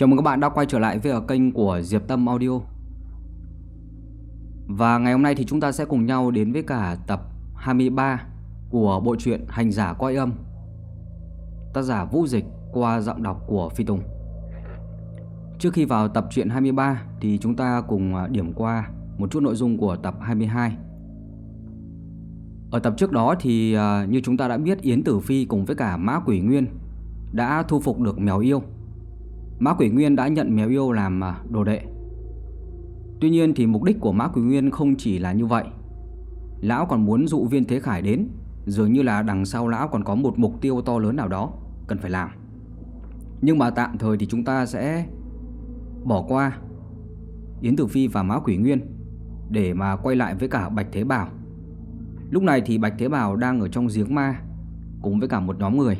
Chào mừng các bạn đã quay trở lại với ở kênh của Diệp Tâm Audio. Và ngày hôm nay thì chúng ta sẽ cùng nhau đến với cả tập 23 của bộ truyện Hành giả quay âm, Tác giả Vũ Dịch qua giọng đọc của Phi Tùng. Trước khi vào tập truyện 23 thì chúng ta cùng à, điểm qua một chút nội dung của tập 22 Ở tập trước đó thì à, như chúng ta đã biết, Yến Tử Phi cùng với cả Mã Quỷ Nguyên đã thu phục được mèo yêu. Mã Quỷ Nguyên đã nhận mèo yêu làm à, đồ đệ. Tuy nhiên thì mục đích của Mã Quỷ Nguyên không chỉ là như vậy. Lão còn muốn dụ viên Thế Khải đến, Dường như là đằng sau lão còn có một mục tiêu to lớn nào đó Cần phải làm. Nhưng mà tạm thời thì chúng ta sẽ Bỏ qua Yến Tử Phi và Mã Quỷ Nguyên Để mà quay lại với cả Bạch Thế Bảo. Lúc này thì Bạch Thế Bảo đang ở trong giếng ma Cùng với cả một nhóm người.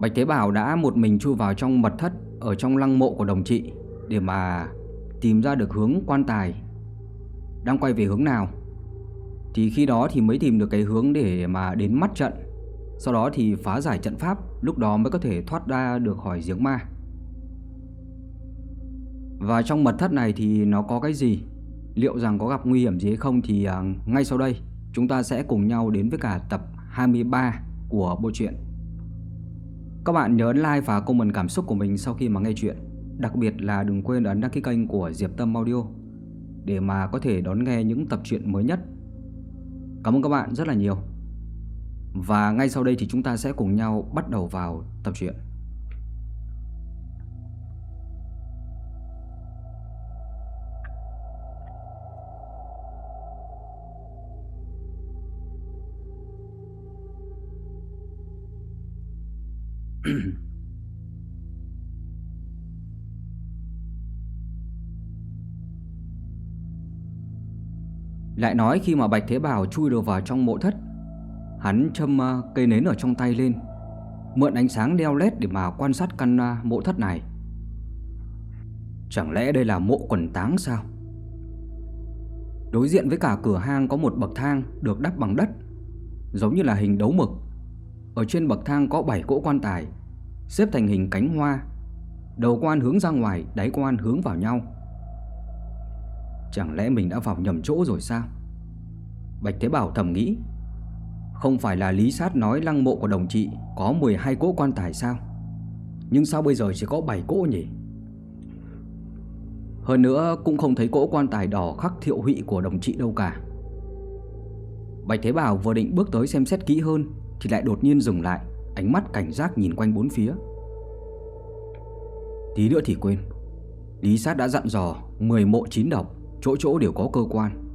Bạch Thế Bảo đã một mình chui vào trong mật thất Ở trong lăng mộ của đồng trị Để mà tìm ra được hướng quan tài. Đang quay về hướng nào? Thì khi đó thì mới tìm được cái hướng để mà đến mắt trận. Sau đó thì phá giải trận pháp, Lúc đó mới có thể thoát ra được khỏi giếng ma. Và trong mật thất này thì nó có cái gì? Liệu rằng có gặp nguy hiểm gì hay không Thì à, ngay sau đây Chúng ta sẽ cùng nhau đến với cả tập 23 của bộ truyện các bạn nhớ like và comment cảm xúc của mình sau khi mà nghe chuyện. Đặc biệt là đừng quên ấn đăng ký kênh của Diệp Tâm Audio Để mà có thể đón nghe những tập truyện mới nhất. Cảm ơn các bạn rất là nhiều. Và ngay sau đây thì chúng ta sẽ cùng nhau bắt đầu vào tập truyện. Lại nói khi mà Bạch Thế Bảo chui được vào trong mộ thất, Hắn châm à, cây nến ở trong tay lên, Mượn ánh sáng đeo led để mà quan sát căn à, mộ thất này. Chẳng lẽ đây là mộ quần táng sao? Đối diện với cả cửa hang có một bậc thang được đắp bằng đất, Giống như là hình đấu mực. Ở trên bậc thang có 7 cỗ quan tài Xếp thành hình cánh hoa. Đầu quan hướng ra ngoài, Đáy quan hướng vào nhau. Chẳng lẽ mình đã vào nhầm chỗ rồi sao? Bạch Thế Bảo thầm nghĩ. Không phải là Lý Sát nói lăng mộ của đồng trị Có 12 cỗ quan tài sao? Nhưng sao bây giờ chỉ có 7 cỗ nhỉ? Hơn nữa cũng không thấy cỗ quan tài đỏ khắc thiệu hụy của đồng trị đâu cả. Bạch Thế Bảo vừa định bước tới xem xét kỹ hơn Thì lại đột nhiên dừng lại. Ánh mắt cảnh giác nhìn quanh bốn phía. Tí nữa thì quên. Lý sát đã dặn dò 10 mộ chín độc, Chỗ chỗ đều có cơ quan.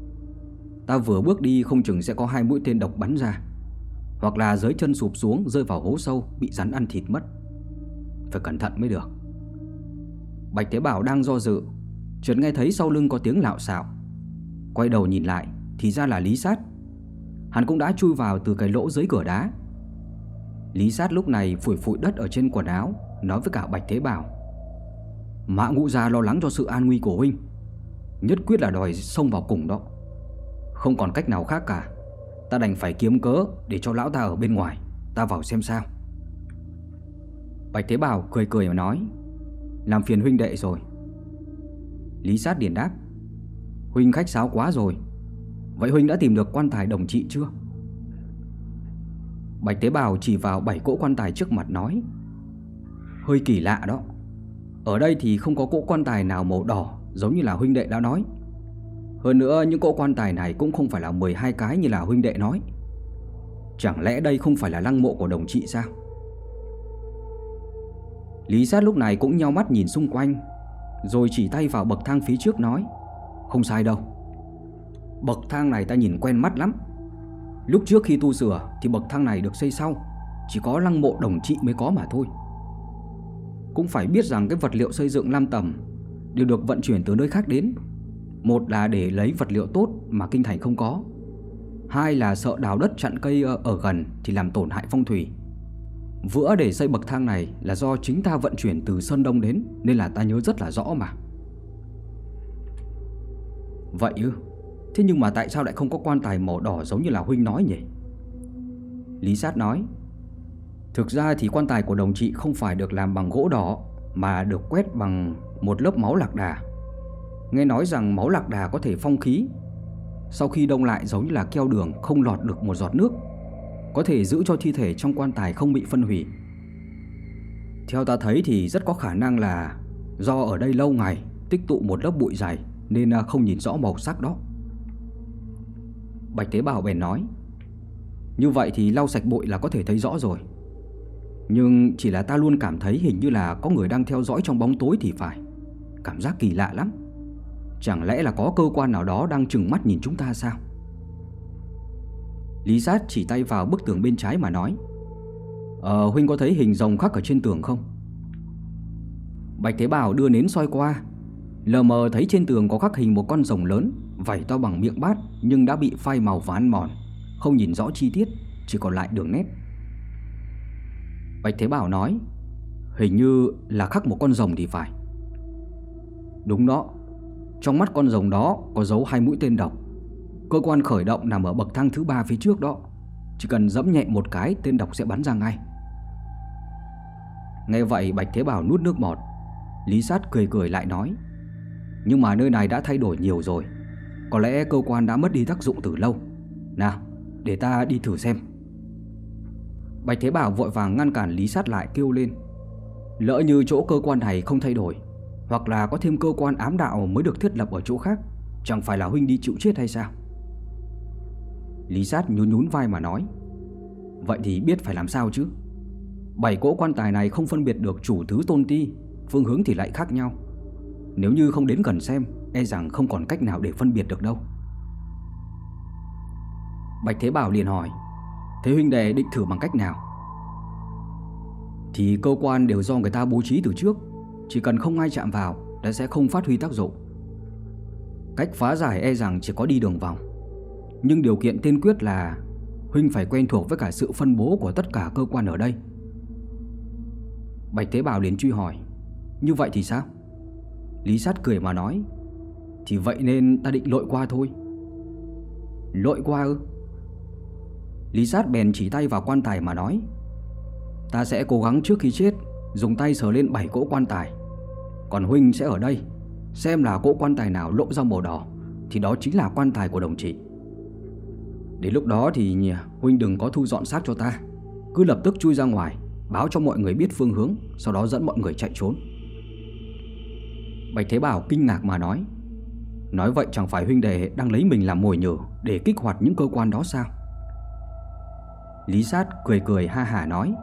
Ta vừa bước đi không chừng sẽ có hai mũi tên độc bắn ra, Hoặc là dưới chân sụp xuống, Rơi vào hố sâu, Bị rắn ăn thịt mất. Phải cẩn thận mới được. Bạch Thế Bảo đang do dự, Chợt nghe thấy sau lưng có tiếng lạo xạo. Quay đầu nhìn lại, Thì ra là Lý Sát. Hắn cũng đã chui vào từ cái lỗ dưới cửa đá. Lý Sát lúc này phủi phủi đất ở trên quần áo, Nói với cả Bạch Thế Bảo. Mã ngũ gia lo lắng cho sự an nguy của huynh, Nhất quyết là đòi xông vào cùng đó. Không còn cách nào khác cả, Ta đành phải kiếm cớ Để cho lão ta ở bên ngoài, Ta vào xem sao. Bạch Thế Bảo cười cười mà nói, Làm phiền huynh đệ rồi. Lý sát điền đáp, Huynh khách sáo quá rồi, Vậy huynh đã tìm được quan tài đồng trị chưa? Bạch Tế Bào chỉ vào bảy cỗ quan tài trước mặt nói, Hơi kỳ lạ đó. Ở đây thì không có cỗ quan tài nào màu đỏ Giống như là huynh đệ đã nói. Hơn nữa, những cỗ quan tài này cũng không phải là 12 cái như là huynh đệ nói. Chẳng lẽ đây không phải là lăng mộ của đồng trị sao? Lý sát lúc này cũng nhau mắt nhìn xung quanh, Rồi chỉ tay vào bậc thang phía trước nói, Không sai đâu. Bậc thang này ta nhìn quen mắt lắm. Lúc trước khi tu sửa thì bậc thang này được xây sau, Chỉ có lăng mộ đồng trị mới có mà thôi. Cũng phải biết rằng cái vật liệu xây dựng lam tầm Đều được vận chuyển từ nơi khác đến. Một là để lấy vật liệu tốt mà kinh thành không có. Hai là sợ đào đất chặn cây ở gần thì làm tổn hại phong thủy. Vữa để xây bậc thang này là do chính ta vận chuyển từ Sơn Đông đến, Nên là ta nhớ rất là rõ mà. Vậy ư? Thế nhưng mà tại sao lại không có quan tài màu đỏ giống như là Huynh nói nhỉ? Lý sát nói Thực ra thì quan tài của đồng trị không phải được làm bằng gỗ đỏ mà được quét bằng một lớp máu lạc đà. Nghe nói rằng máu lạc đà có thể phong khí, sau khi đông lại giống như là keo đường không lọt được một giọt nước, có thể giữ cho thi thể trong quan tài không bị phân hủy. Theo ta thấy thì rất có khả năng là do ở đây lâu ngày tích tụ một lớp bụi dày nên à, không nhìn rõ màu sắc đó. Bạch Tế Bảo bèn nói, Như vậy thì lau sạch bụi là có thể thấy rõ rồi. Nhưng chỉ là ta luôn cảm thấy hình như là có người đang theo dõi trong bóng tối thì phải. Cảm giác kỳ lạ lắm. Chẳng lẽ là có cơ quan nào đó đang trừng mắt nhìn chúng ta sao? Lý sát chỉ tay vào bức tường bên trái mà nói Ờ Huynh có thấy hình rồng khắc ở trên tường không? Bạch Thế Bảo đưa nến soi qua, Lờ mờ thấy trên tường có khắc hình một con rồng lớn. Vảy to bằng miệng bát Nhưng đã bị phai màu và ăn mòn. Không nhìn rõ chi tiết, Chỉ còn lại đường nét. Bạch Thế Bảo nói, Hình như là khắc một con rồng thì phải. Đúng đó, Trong mắt con rồng đó có dấu hai mũi tên độc. Cơ quan khởi động nằm ở bậc thang thứ ba phía trước đó. Chỉ cần dẫm nhẹ một cái, Tên độc sẽ bắn ra ngay. Nghe vậy, Bạch Thế Bảo nuốt nước bọt. Lý sát cười cười lại nói, Nhưng mà nơi này đã thay đổi nhiều rồi. Có lẽ cơ quan đã mất đi tác dụng từ lâu. Nào, để ta đi thử xem. Bạch Thế Bảo vội vàng ngăn cản Lý sát lại kêu lên. Lỡ như chỗ cơ quan này không thay đổi, Hoặc là có thêm cơ quan ám đạo mới được thiết lập ở chỗ khác, Chẳng phải là huynh đi chịu chết hay sao? Lý sát nhún nhún vai mà nói. Vậy thì biết phải làm sao chứ? Bảy cỗ quan tài này không phân biệt được chủ thứ tôn ti, Phương hướng thì lại khác nhau. Nếu như không đến gần xem E rằng không còn cách nào để phân biệt được đâu. Bạch Thế Bảo liền hỏi, Thế huynh đệ định thử bằng cách nào? Thì cơ quan đều do người ta bố trí từ trước, Chỉ cần không ai chạm vào Đã sẽ không phát huy tác dụng. Cách phá giải e rằng chỉ có đi đường vòng. Nhưng điều kiện tiên quyết là Huynh phải quen thuộc với cả sự phân bố của tất cả cơ quan ở đây. Bạch Thế Bảo liền truy hỏi, Như vậy thì sao? Lý sát cười mà nói thì vậy nên ta định lội qua thôi. Lội qua ư? Lý sát bèn chỉ tay vào quan tài mà nói, Ta sẽ cố gắng trước khi chết Dùng tay sờ lên bảy cỗ quan tài. Còn Huynh sẽ ở đây, Xem là cỗ quan tài nào lộ ra màu đỏ, Thì đó chính là quan tài của đồng chí Đến lúc đó thì Huynh đừng có thu dọn xác cho ta. Cứ lập tức chui ra ngoài, Báo cho mọi người biết phương hướng, Sau đó dẫn mọi người chạy trốn. Bạch Thế Bảo kinh ngạc mà nói Nói vậy chẳng phải huynh đệ đang lấy mình làm mồi nhử Để kích hoạt những cơ quan đó sao? Lý sát cười cười ha hả nói,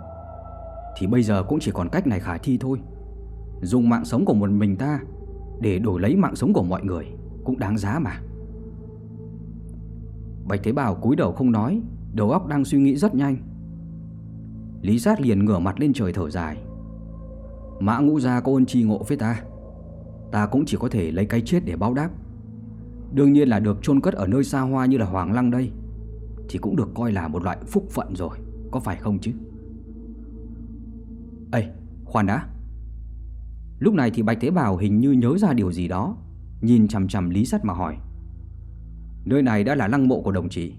Thì bây giờ cũng chỉ còn cách này khả thi thôi. Dùng mạng sống của một mình ta Để đổi lấy mạng sống của mọi người Cũng đáng giá mà. Bạch Thế Bảo cúi đầu không nói, Đầu óc đang suy nghĩ rất nhanh. Lý sát liền ngửa mặt lên trời thở dài, Mã ngũ gia có ơn chi ngộ với ta Ta cũng chỉ có thể lấy cái chết để báo đáp. Đương nhiên là được chôn cất ở nơi xa hoa như là Hoàng Lăng đây. Thì cũng được coi là một loại phúc phận rồi, Có phải không chứ? Ê, khoan đã. Lúc này thì Bạch Thế Bảo hình như nhớ ra điều gì đó, Nhìn chằm chằm Lý Sắt mà hỏi. Nơi này đã là lăng mộ của đồng chí.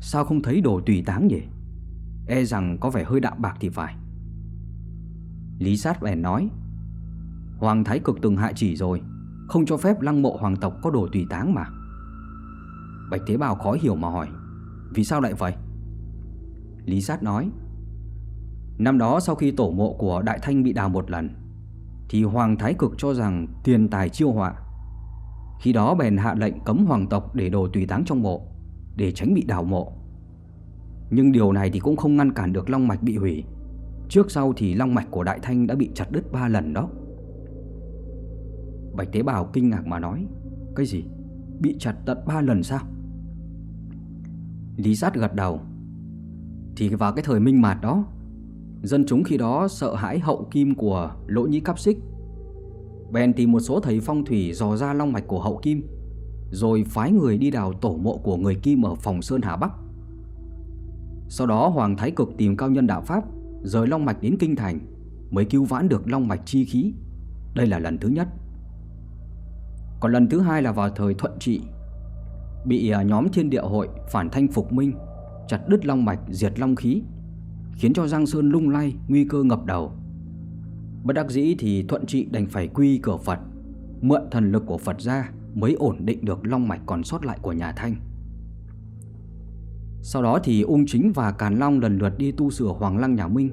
Sao không thấy đồ tùy táng nhỉ? E rằng có vẻ hơi đạm bạc thì phải. Lý sát bèn nói. Hoàng Thái Cực từng hạ chỉ rồi không cho phép lăng mộ hoàng tộc có đồ tùy táng mà. Bạch Thế Bào khó hiểu mà hỏi, Vì sao lại vậy? Lý sát nói, Năm đó sau khi tổ mộ của Đại Thanh bị đào một lần, Thì Hoàng Thái Cực cho rằng tiền tài chiêu họa. Khi đó bèn hạ lệnh cấm hoàng tộc để đồ tùy táng trong mộ, Để tránh bị đào mộ. Nhưng điều này thì cũng không ngăn cản được long mạch bị hủy. Trước sau thì long mạch của Đại Thanh đã bị chặt đứt 3 lần đó. Bạch Tế Bào kinh ngạc mà nói, Cái gì? Bị chặt tận 3 lần sao? Lý giác gật đầu, Thì vào cái thời minh mạt đó, Dân chúng khi đó sợ hãi hậu kim của lỗ nhĩ cắp xích Bèn tìm một số thầy phong thủy dò ra long mạch của hậu kim, Rồi phái người đi đào tổ mộ của người kim ở phòng Sơn Hà Bắc sau đó Hoàng Thái Cực tìm cao nhân đạo Pháp, Rời Long Mạch đến Kinh Thành, Mới cứu vãn được Long Mạch chi khí Đây là lần thứ nhất còn lần thứ hai là vào thời Thuận Trị. Bị à, nhóm thiên địa hội phản thanh phục minh, Chặt đứt Long Mạch, diệt Long khí, Khiến cho Giang Sơn lung lay, Nguy cơ ngập đầu. Bất đắc dĩ thì thuận trị đành phải quy cửa Phật, Mượn thần lực của Phật ra Mới ổn định được long mạch còn sót lại của nhà Thanh. Sau đó thì Ung Chính và Càn Long lần lượt đi tu sửa Hoàng Lăng nhà Minh.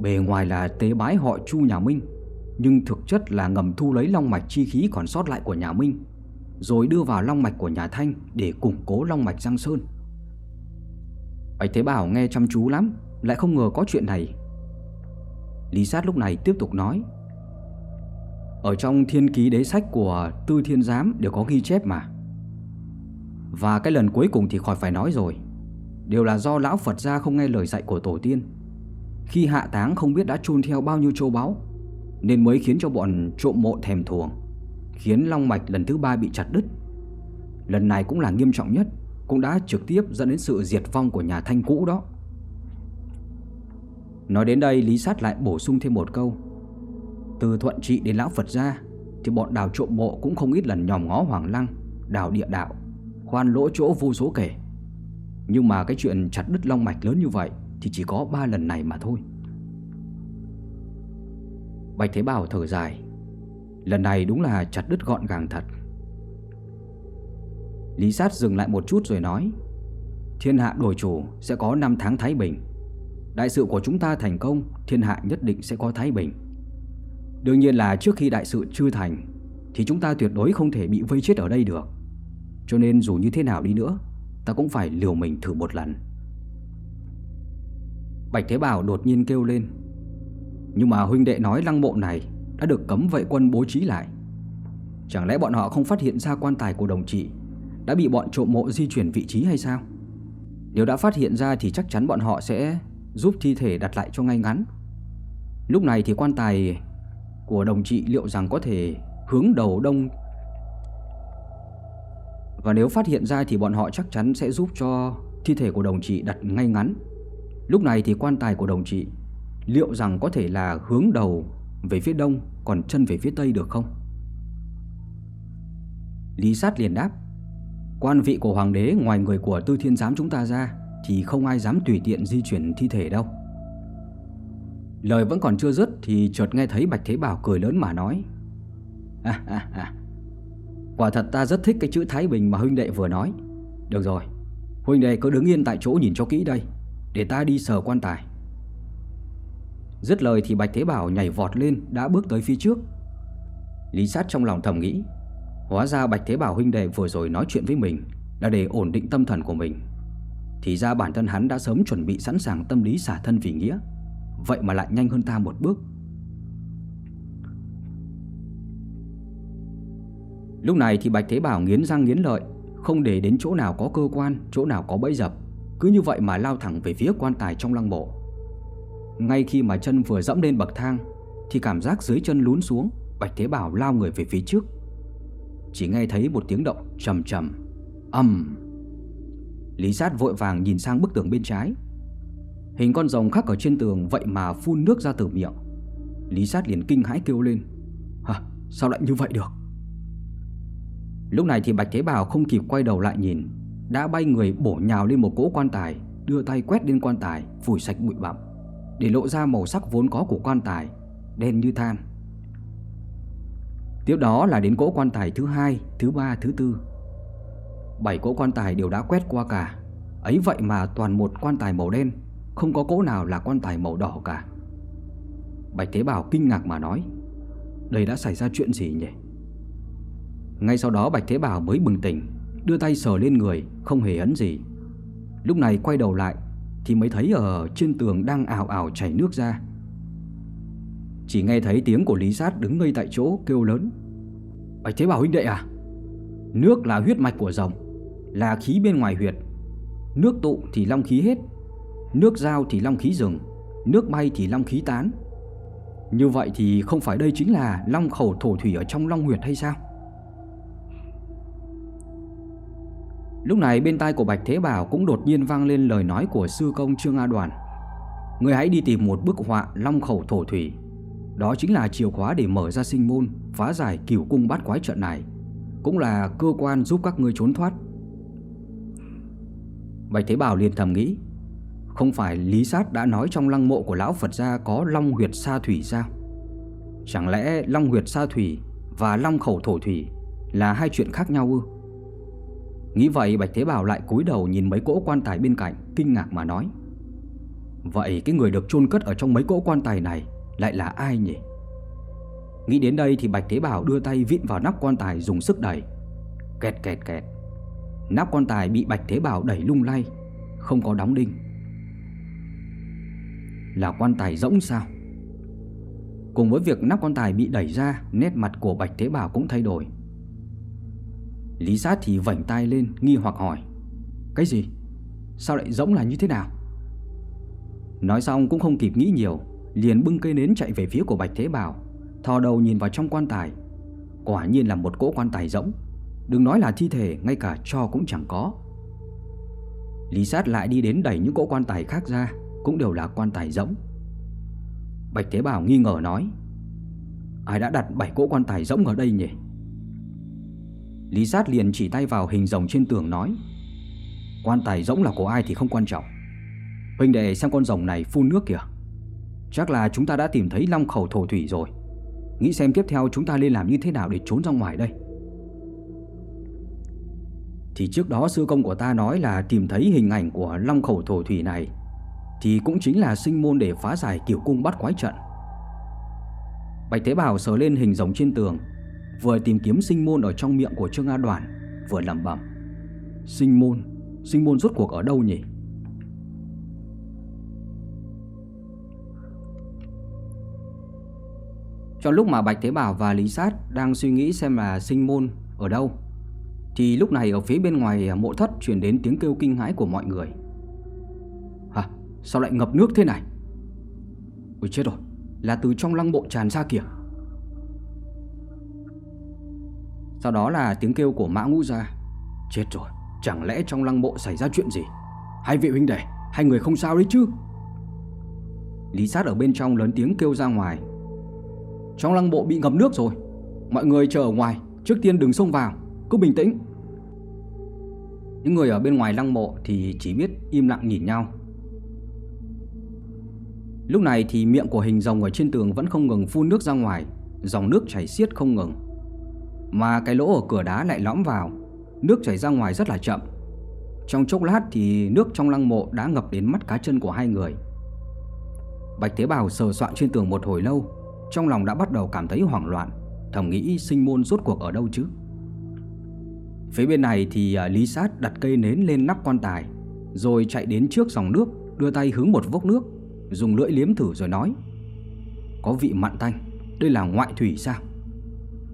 Bề ngoài là tế bái họ Chu nhà Minh. Nhưng thực chất là ngầm thu lấy long mạch chi khí còn sót lại của nhà Minh, Rồi đưa vào long mạch của nhà Thanh để củng cố long mạch Giang Sơn. Bạch Thế Bảo nghe chăm chú lắm, Lại không ngờ có chuyện này. Lý Sát lúc này tiếp tục nói, Ở trong thiên ký đế sách của Tư Thiên Giám đều có ghi chép mà. Và cái lần cuối cùng thì khỏi phải nói rồi, Đều là do lão Phật gia không nghe lời dạy của tổ tiên. Khi hạ táng không biết đã chôn theo bao nhiêu châu báu nên mới khiến cho bọn trộm mộ thèm thuồng, Khiến long mạch lần thứ ba bị chặt đứt. Lần này cũng là nghiêm trọng nhất, Cũng đã trực tiếp dẫn đến sự diệt vong của nhà thanh cũ đó. Nói đến đây, Lý Sát lại bổ sung thêm một câu. Từ thuận trị đến lão Phật gia Thì bọn đào trộm mộ cũng không ít lần nhòm ngó Hoàng Lăng, Đào địa đạo, Khoan lỗ chỗ vô số kể. Nhưng mà cái chuyện chặt đứt long mạch lớn như vậy Thì chỉ có ba lần này mà thôi. Bạch Thế Bảo thở dài. Lần này đúng là chặt đứt gọn gàng thật. Lý Sát dừng lại một chút rồi nói, Thiên hạ đổi chủ sẽ có năm tháng Thái Bình. Đại sự của chúng ta thành công, Thiên hạ nhất định sẽ có thái bình. Đương nhiên là trước khi đại sự chưa thành, Thì chúng ta tuyệt đối không thể bị vây chết ở đây được. Cho nên dù như thế nào đi nữa, Ta cũng phải liều mình thử một lần. Bạch Thế Bảo đột nhiên kêu lên nhưng mà huynh đệ nói lăng mộ này Đã được cấm vệ quân bố trí lại Chẳng lẽ bọn họ không phát hiện ra quan tài của đồng trị Đã bị bọn trộm mộ di chuyển vị trí hay sao Nếu đã phát hiện ra thì chắc chắn bọn họ sẽ giúp thi thể đặt lại cho ngay ngắn. Lúc này thì quan tài của đồng trị liệu rằng có thể hướng đầu đông và nếu phát hiện ra thì bọn họ chắc chắn sẽ giúp cho thi thể của đồng trị đặt ngay ngắn. Lúc này thì quan tài của đồng trị liệu rằng có thể là hướng đầu về phía đông còn chân về phía tây được không? Lý sát liền đáp Quan vị của hoàng đế ngoài người của tư thiên giám chúng ta ra thì không ai dám tùy tiện di chuyển thi thể đâu. Lời vẫn còn chưa dứt thì chợt nghe thấy Bạch Thế Bảo cười lớn mà nói. À, à, à. Quả thật ta rất thích cái chữ Thái Bình mà huynh đệ vừa nói. Được rồi, huynh đệ cứ đứng yên tại chỗ nhìn cho kỹ đây, để ta đi sờ quan tài. Dứt lời thì Bạch Thế Bảo nhảy vọt lên đã bước tới phía trước. Lý sát trong lòng thầm nghĩ, hóa ra Bạch Thế Bảo huynh đệ vừa rồi nói chuyện với mình là để ổn định tâm thần của mình. Thì ra bản thân hắn đã sớm chuẩn bị sẵn sàng tâm lý xả thân vì nghĩa Vậy mà lại nhanh hơn ta một bước. Lúc này thì Bạch Thế Bảo nghiến răng nghiến lợi Không để đến chỗ nào có cơ quan Chỗ nào có bẫy dập. Cứ như vậy mà lao thẳng về phía quan tài trong lăng mộ. Ngay khi mà chân vừa dẫm lên bậc thang, Thì cảm giác dưới chân lún xuống, Bạch Thế Bảo lao người về phía trước. Chỉ nghe thấy một tiếng động trầm trầm Âm Lý sát vội vàng nhìn sang bức tường bên trái. Hình con rồng khắc ở trên tường Vậy mà phun nước ra từ miệng. Lý sát liền kinh hãi kêu lên, Hả, sao lại như vậy được? Lúc này thì Bạch Thế Bảo không kịp quay đầu lại nhìn, Đã bay người bổ nhào lên một cỗ quan tài, Đưa tay quét lên quan tài, Phủi sạch bụi bặm. Để lộ ra màu sắc vốn có của quan tài Đen như than. Tiếp đó là đến cỗ quan tài thứ hai Thứ ba, thứ tư. Bảy cỗ quan tài đều đã quét qua cả. Ấy vậy mà toàn một quan tài màu đen Không có cỗ nào là quan tài màu đỏ cả. Bạch Thế Bảo kinh ngạc mà nói Đây đã xảy ra chuyện gì nhỉ? Ngay sau đó Bạch Thế Bảo mới bừng tỉnh Đưa tay sờ lên người Không hề ấn gì. Lúc này quay đầu lại thì mới thấy ở trên tường đang ảo ảo chảy nước ra Chỉ nghe thấy tiếng của Lý Sát đứng ngây tại chỗ kêu lớn Bạch Thế Bảo huynh đệ à Nước là huyết mạch của rồng là khí bên ngoài huyệt. Nước tụ thì long khí hết, nước giao thì long khí dừng, nước bay thì long khí tán. Như vậy thì không phải đây chính là long khẩu thổ thủy ở trong long huyệt hay sao? Lúc này bên tai của Bạch Thế Bảo cũng đột nhiên vang lên lời nói của sư công Trương A Đoàn. Người hãy đi tìm một bức họa long khẩu thổ thủy. Đó chính là chìa khóa để mở ra sinh môn, phá giải cửu cung bát quái trận này. Cũng là cơ quan giúp các ngươi trốn thoát Bạch Thế Bảo liền thầm nghĩ Không phải Lý Sát đã nói trong lăng mộ của Lão Phật gia có long huyệt sa thủy sao Chẳng lẽ Long huyệt sa thủy và Long khẩu thổ thủy là hai chuyện khác nhau ư? Nghĩ vậy, Bạch Thế Bảo lại cúi đầu nhìn mấy cỗ quan tài bên cạnh, Kinh ngạc mà nói, Vậy cái người được chôn cất ở trong mấy cỗ quan tài này Lại là ai nhỉ? Nghĩ đến đây thì Bạch Thế Bảo đưa tay vịn vào nắp quan tài dùng sức đẩy. Kẹt kẹt kẹt. Nắp quan tài bị Bạch Thế Bảo đẩy lung lay, Không có đóng đinh. Là quan tài rỗng sao? Cùng với việc nắp quan tài bị đẩy ra, Nét mặt của Bạch Thế Bảo cũng thay đổi. Lý sát thì vảnh tay lên, nghi hoặc hỏi, Cái gì? Sao lại rỗng là như thế nào? Nói xong cũng không kịp nghĩ nhiều, Liền bưng cây nến chạy về phía của Bạch Thế Bảo, Thò đầu nhìn vào trong quan tài. Quả nhiên là một cỗ quan tài rỗng. Đừng nói là thi thể, Ngay cả cho cũng chẳng có. Lý sát lại đi đến đẩy những cỗ quan tài khác ra, Cũng đều là quan tài rỗng. Bạch Thế Bảo nghi ngờ nói, Ai đã đặt bảy cỗ quan tài rỗng ở đây nhỉ? Lý sát liền chỉ tay vào hình rồng trên tường nói, Quan tài rỗng là của ai thì không quan trọng. Huynh đệ xem con rồng này phun nước kìa. Chắc là chúng ta đã tìm thấy long khẩu thổ thủy rồi. Nghĩ xem tiếp theo chúng ta nên làm như thế nào để trốn ra ngoài đây. Thì trước đó sư công của ta nói là tìm thấy hình ảnh của long khẩu thổ thủy này, Thì cũng chính là sinh môn để phá giải kiểu cung bắt quái trận. Bạch Thế Bảo sờ lên hình rồng trên tường Vừa tìm kiếm sinh môn ở trong miệng của Trương A Đoàn, Vừa lẩm bẩm. Sinh môn? Sinh môn rốt cuộc ở đâu nhỉ? Trong lúc mà Bạch Thế Bảo và Lý Sát đang suy nghĩ xem là sinh môn ở đâu, Thì lúc này ở phía bên ngoài mộ thất chuyển đến tiếng kêu kinh hãi của mọi người. Hả? Sao lại ngập nước thế này? Ôi chết rồi, Là từ trong lăng bộ tràn ra kìa. Sau đó là tiếng kêu của mã ngũ ra Chết rồi, Chẳng lẽ trong lăng mộ xảy ra chuyện gì? Hai vị huynh đệ, Hai người không sao đấy chứ? Lý sát ở bên trong lớn tiếng kêu ra ngoài. Trong lăng mộ bị ngập nước rồi. Mọi người chờ ở ngoài, Trước tiên đừng xông vào, Cứ bình tĩnh. Những người ở bên ngoài lăng mộ Thì chỉ biết im lặng nhìn nhau. Lúc này thì miệng của hình rồng ở trên tường Vẫn không ngừng phun nước ra ngoài, Dòng nước chảy xiết không ngừng mà cái lỗ ở cửa đá lại lõm vào. Nước chảy ra ngoài rất là chậm. Trong chốc lát thì nước trong lăng mộ đã ngập đến mắt cá chân của hai người. Bạch Thế Bảo sờ soạn trên tường một hồi lâu, Trong lòng đã bắt đầu cảm thấy hoảng loạn, Thầm nghĩ sinh môn rốt cuộc ở đâu chứ? Phía bên này thì à, Lý Sát đặt cây nến lên nắp quan tài, Rồi chạy đến trước dòng nước, Đưa tay hướng một vốc nước, Dùng lưỡi liếm thử rồi nói, Có vị mặn tanh, Đây là ngoại thủy sao?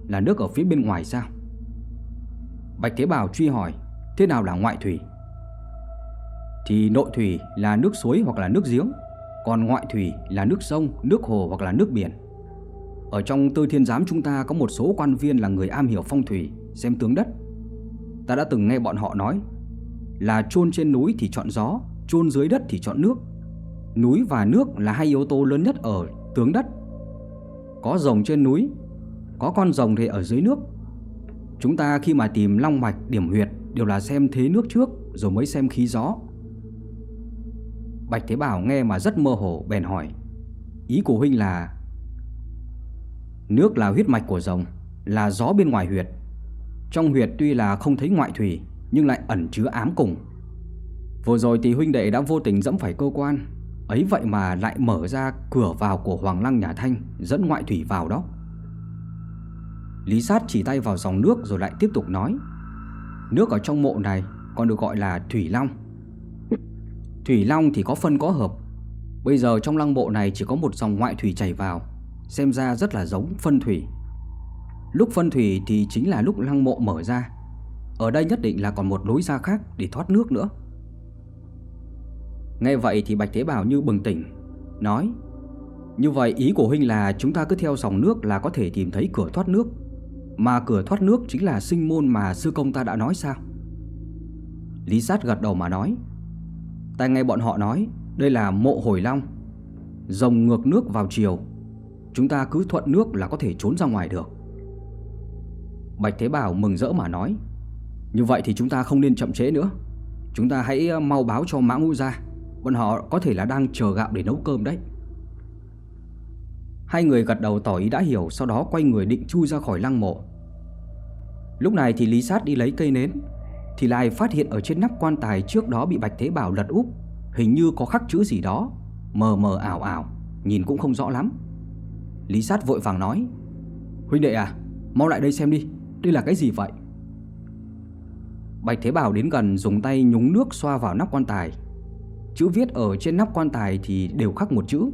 Là nước ở phía bên ngoài sao? Bạch Thế Bảo truy hỏi Thế nào là ngoại thủy? Thì nội thủy là nước suối hoặc là nước giếng Còn ngoại thủy là nước sông, nước hồ hoặc là nước biển. Ở trong tư thiên giám chúng ta có một số quan viên là người am hiểu phong thủy Xem tướng đất. Ta đã từng nghe bọn họ nói Là chôn trên núi thì chọn gió chôn dưới đất thì chọn nước. Núi và nước là hai yếu tố lớn nhất ở tướng đất. Có rồng trên núi có con rồng thì ở dưới nước. Chúng ta khi mà tìm long mạch điểm huyệt Đều là xem thế nước trước Rồi mới xem khí gió. Bạch Thế Bảo nghe mà rất mơ hồ, Bèn hỏi, Ý của huynh là, Nước là huyết mạch của rồng, Là gió bên ngoài huyệt. Trong huyệt tuy là không thấy ngoại thủy, Nhưng lại ẩn chứa ám cùng. Vừa rồi thì huynh đệ đã vô tình dẫm phải cơ quan. Ấy vậy mà lại mở ra cửa vào của Hoàng Lăng nhà Thanh, Dẫn ngoại thủy vào đó. Lý sát chỉ tay vào dòng nước rồi lại tiếp tục nói. Nước ở trong mộ này còn được gọi là Thủy Long. Thủy Long thì có phân có hợp. Bây giờ trong lăng mộ này chỉ có một dòng ngoại thủy chảy vào, Xem ra rất là giống phân thủy. Lúc phân thủy thì chính là lúc lăng mộ mở ra. Ở đây nhất định là còn một lối ra khác để thoát nước nữa. Nghe vậy thì Bạch Thế Bảo như bừng tỉnh, Nói, Như vậy ý của huynh là chúng ta cứ theo dòng nước là có thể tìm thấy cửa thoát nước mà cửa thoát nước chính là sinh môn mà sư công ta đã nói sao? Lý sát gật đầu mà nói, Ta nghe bọn họ nói, Đây là mộ hồi long, Rồng ngược nước vào chiều Chúng ta cứ thuận nước là có thể trốn ra ngoài được. Bạch Thế Bảo mừng rỡ mà nói, Như vậy thì chúng ta không nên chậm trễ nữa. Chúng ta hãy ờ, mau báo cho mã ngũ ra, Bọn họ có thể là đang chờ gạo để nấu cơm đấy. Hai người gật đầu tỏ ý đã hiểu, Sau đó quay người định chui ra khỏi lăng mộ. Lúc này thì Lý Sát đi lấy cây nến, Thì lại phát hiện ở trên nắp quan tài trước đó bị Bạch Thế Bảo lật úp, Hình như có khắc chữ gì đó, Mờ mờ ảo ảo, Nhìn cũng không rõ lắm. Lý Sát vội vàng nói, Huynh đệ à Mau lại đây xem đi, Đây là cái gì vậy? Bạch Thế Bảo đến gần dùng tay nhúng nước xoa vào nắp quan tài. Chữ viết ở trên nắp quan tài thì đều khắc một chữ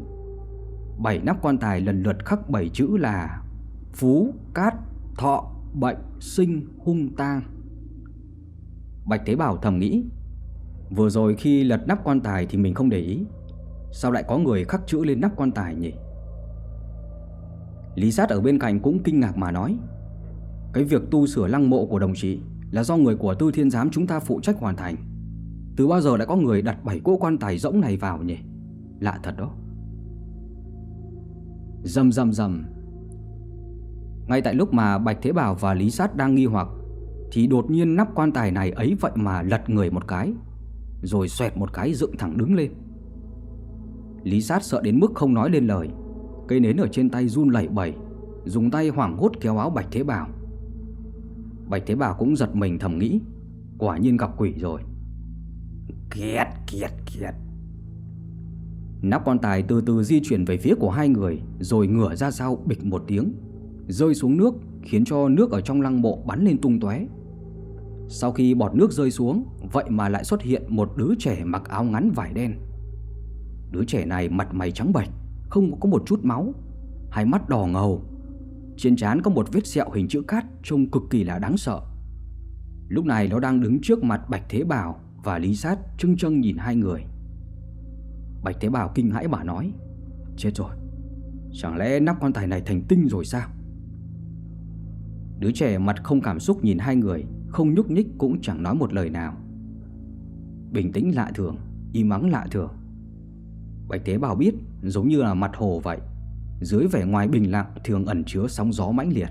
Bảy nắp quan tài lần lượt khắc bảy chữ là Phú, Cát, Thọ, Bệnh, Sinh, Hung, Tang. Bạch Thế Bảo thầm nghĩ Vừa rồi khi lật nắp quan tài thì mình không để ý. Sao lại có người khắc chữ lên nắp quan tài nhỉ? Lý sát ở bên cạnh cũng kinh ngạc mà nói Cái việc tu sửa lăng mộ của đồng chí Là do người của tư thiên giám chúng ta phụ trách hoàn thành. Từ bao giờ đã có người đặt bảy cỗ quan tài rỗng này vào nhỉ? Lạ thật đó. Dầm dầm dầm Ngay tại lúc mà Bạch Thế Bảo và Lý Sát đang nghi hoặc, Thì đột nhiên nắp quan tài này ấy vậy mà lật người một cái, Rồi xoẹt một cái dựng thẳng đứng lên. Lý Sát sợ đến mức không nói lên lời, Cây nến ở trên tay run lẩy bẩy, Dùng tay hoảng hốt kéo áo Bạch Thế Bảo. Bạch Thế Bảo cũng giật mình thầm nghĩ, Quả nhiên gặp quỷ rồi. Kiệt kiệt kiệt. Nắp quan tài từ từ di chuyển về phía của hai người, Rồi ngửa ra sau bịch một tiếng, Rơi xuống nước, Khiến cho nước ở trong lăng mộ bắn lên tung tóe. Sau khi bọt nước rơi xuống, Vậy mà lại xuất hiện một đứa trẻ mặc áo ngắn vải đen. Đứa trẻ này mặt mày trắng bệch, Không có một chút máu, Hai mắt đỏ ngầu. Trên trán có một vết sẹo hình chữ cát Trông cực kỳ là đáng sợ. Lúc này nó đang đứng trước mặt Bạch Thế Bảo Và Lý Sát trưng trưng nhìn hai người. Bạch Thế Bảo kinh hãi bà nói, Chết rồi, Chẳng lẽ nắp quan tài này thành tinh rồi sao? Đứa trẻ mặt không cảm xúc nhìn hai người, Không nhúc nhích cũng chẳng nói một lời nào. Bình tĩnh lạ thường, Im mắng lạ thường. Bạch Thế Bảo biết, giống như là mặt hồ vậy, Dưới vẻ ngoài bình lặng thường ẩn chứa sóng gió mãnh liệt.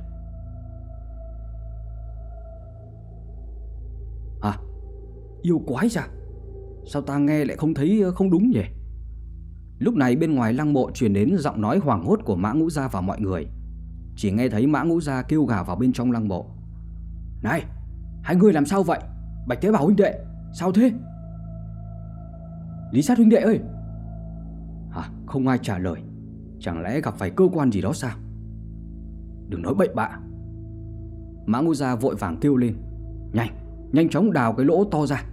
À Yêu quái sao Sao ta nghe lại không thấy không đúng nhỉ? Lúc này bên ngoài lăng mộ truyền đến giọng nói hoảng hốt của Mã Ngũ Gia và mọi người. Chỉ nghe thấy Mã Ngũ Gia kêu gào vào bên trong lăng mộ. Này, Hai người làm sao vậy? Bạch Thế Bảo huynh đệ, Sao thế? Lý sát huynh đệ ơi. Hả, không ai trả lời. Chẳng lẽ gặp phải cơ quan gì đó sao? Đừng nói bậy bạ. Mã Ngũ Gia vội vàng kêu lên. Nhanh Nhanh chóng đào cái lỗ to ra.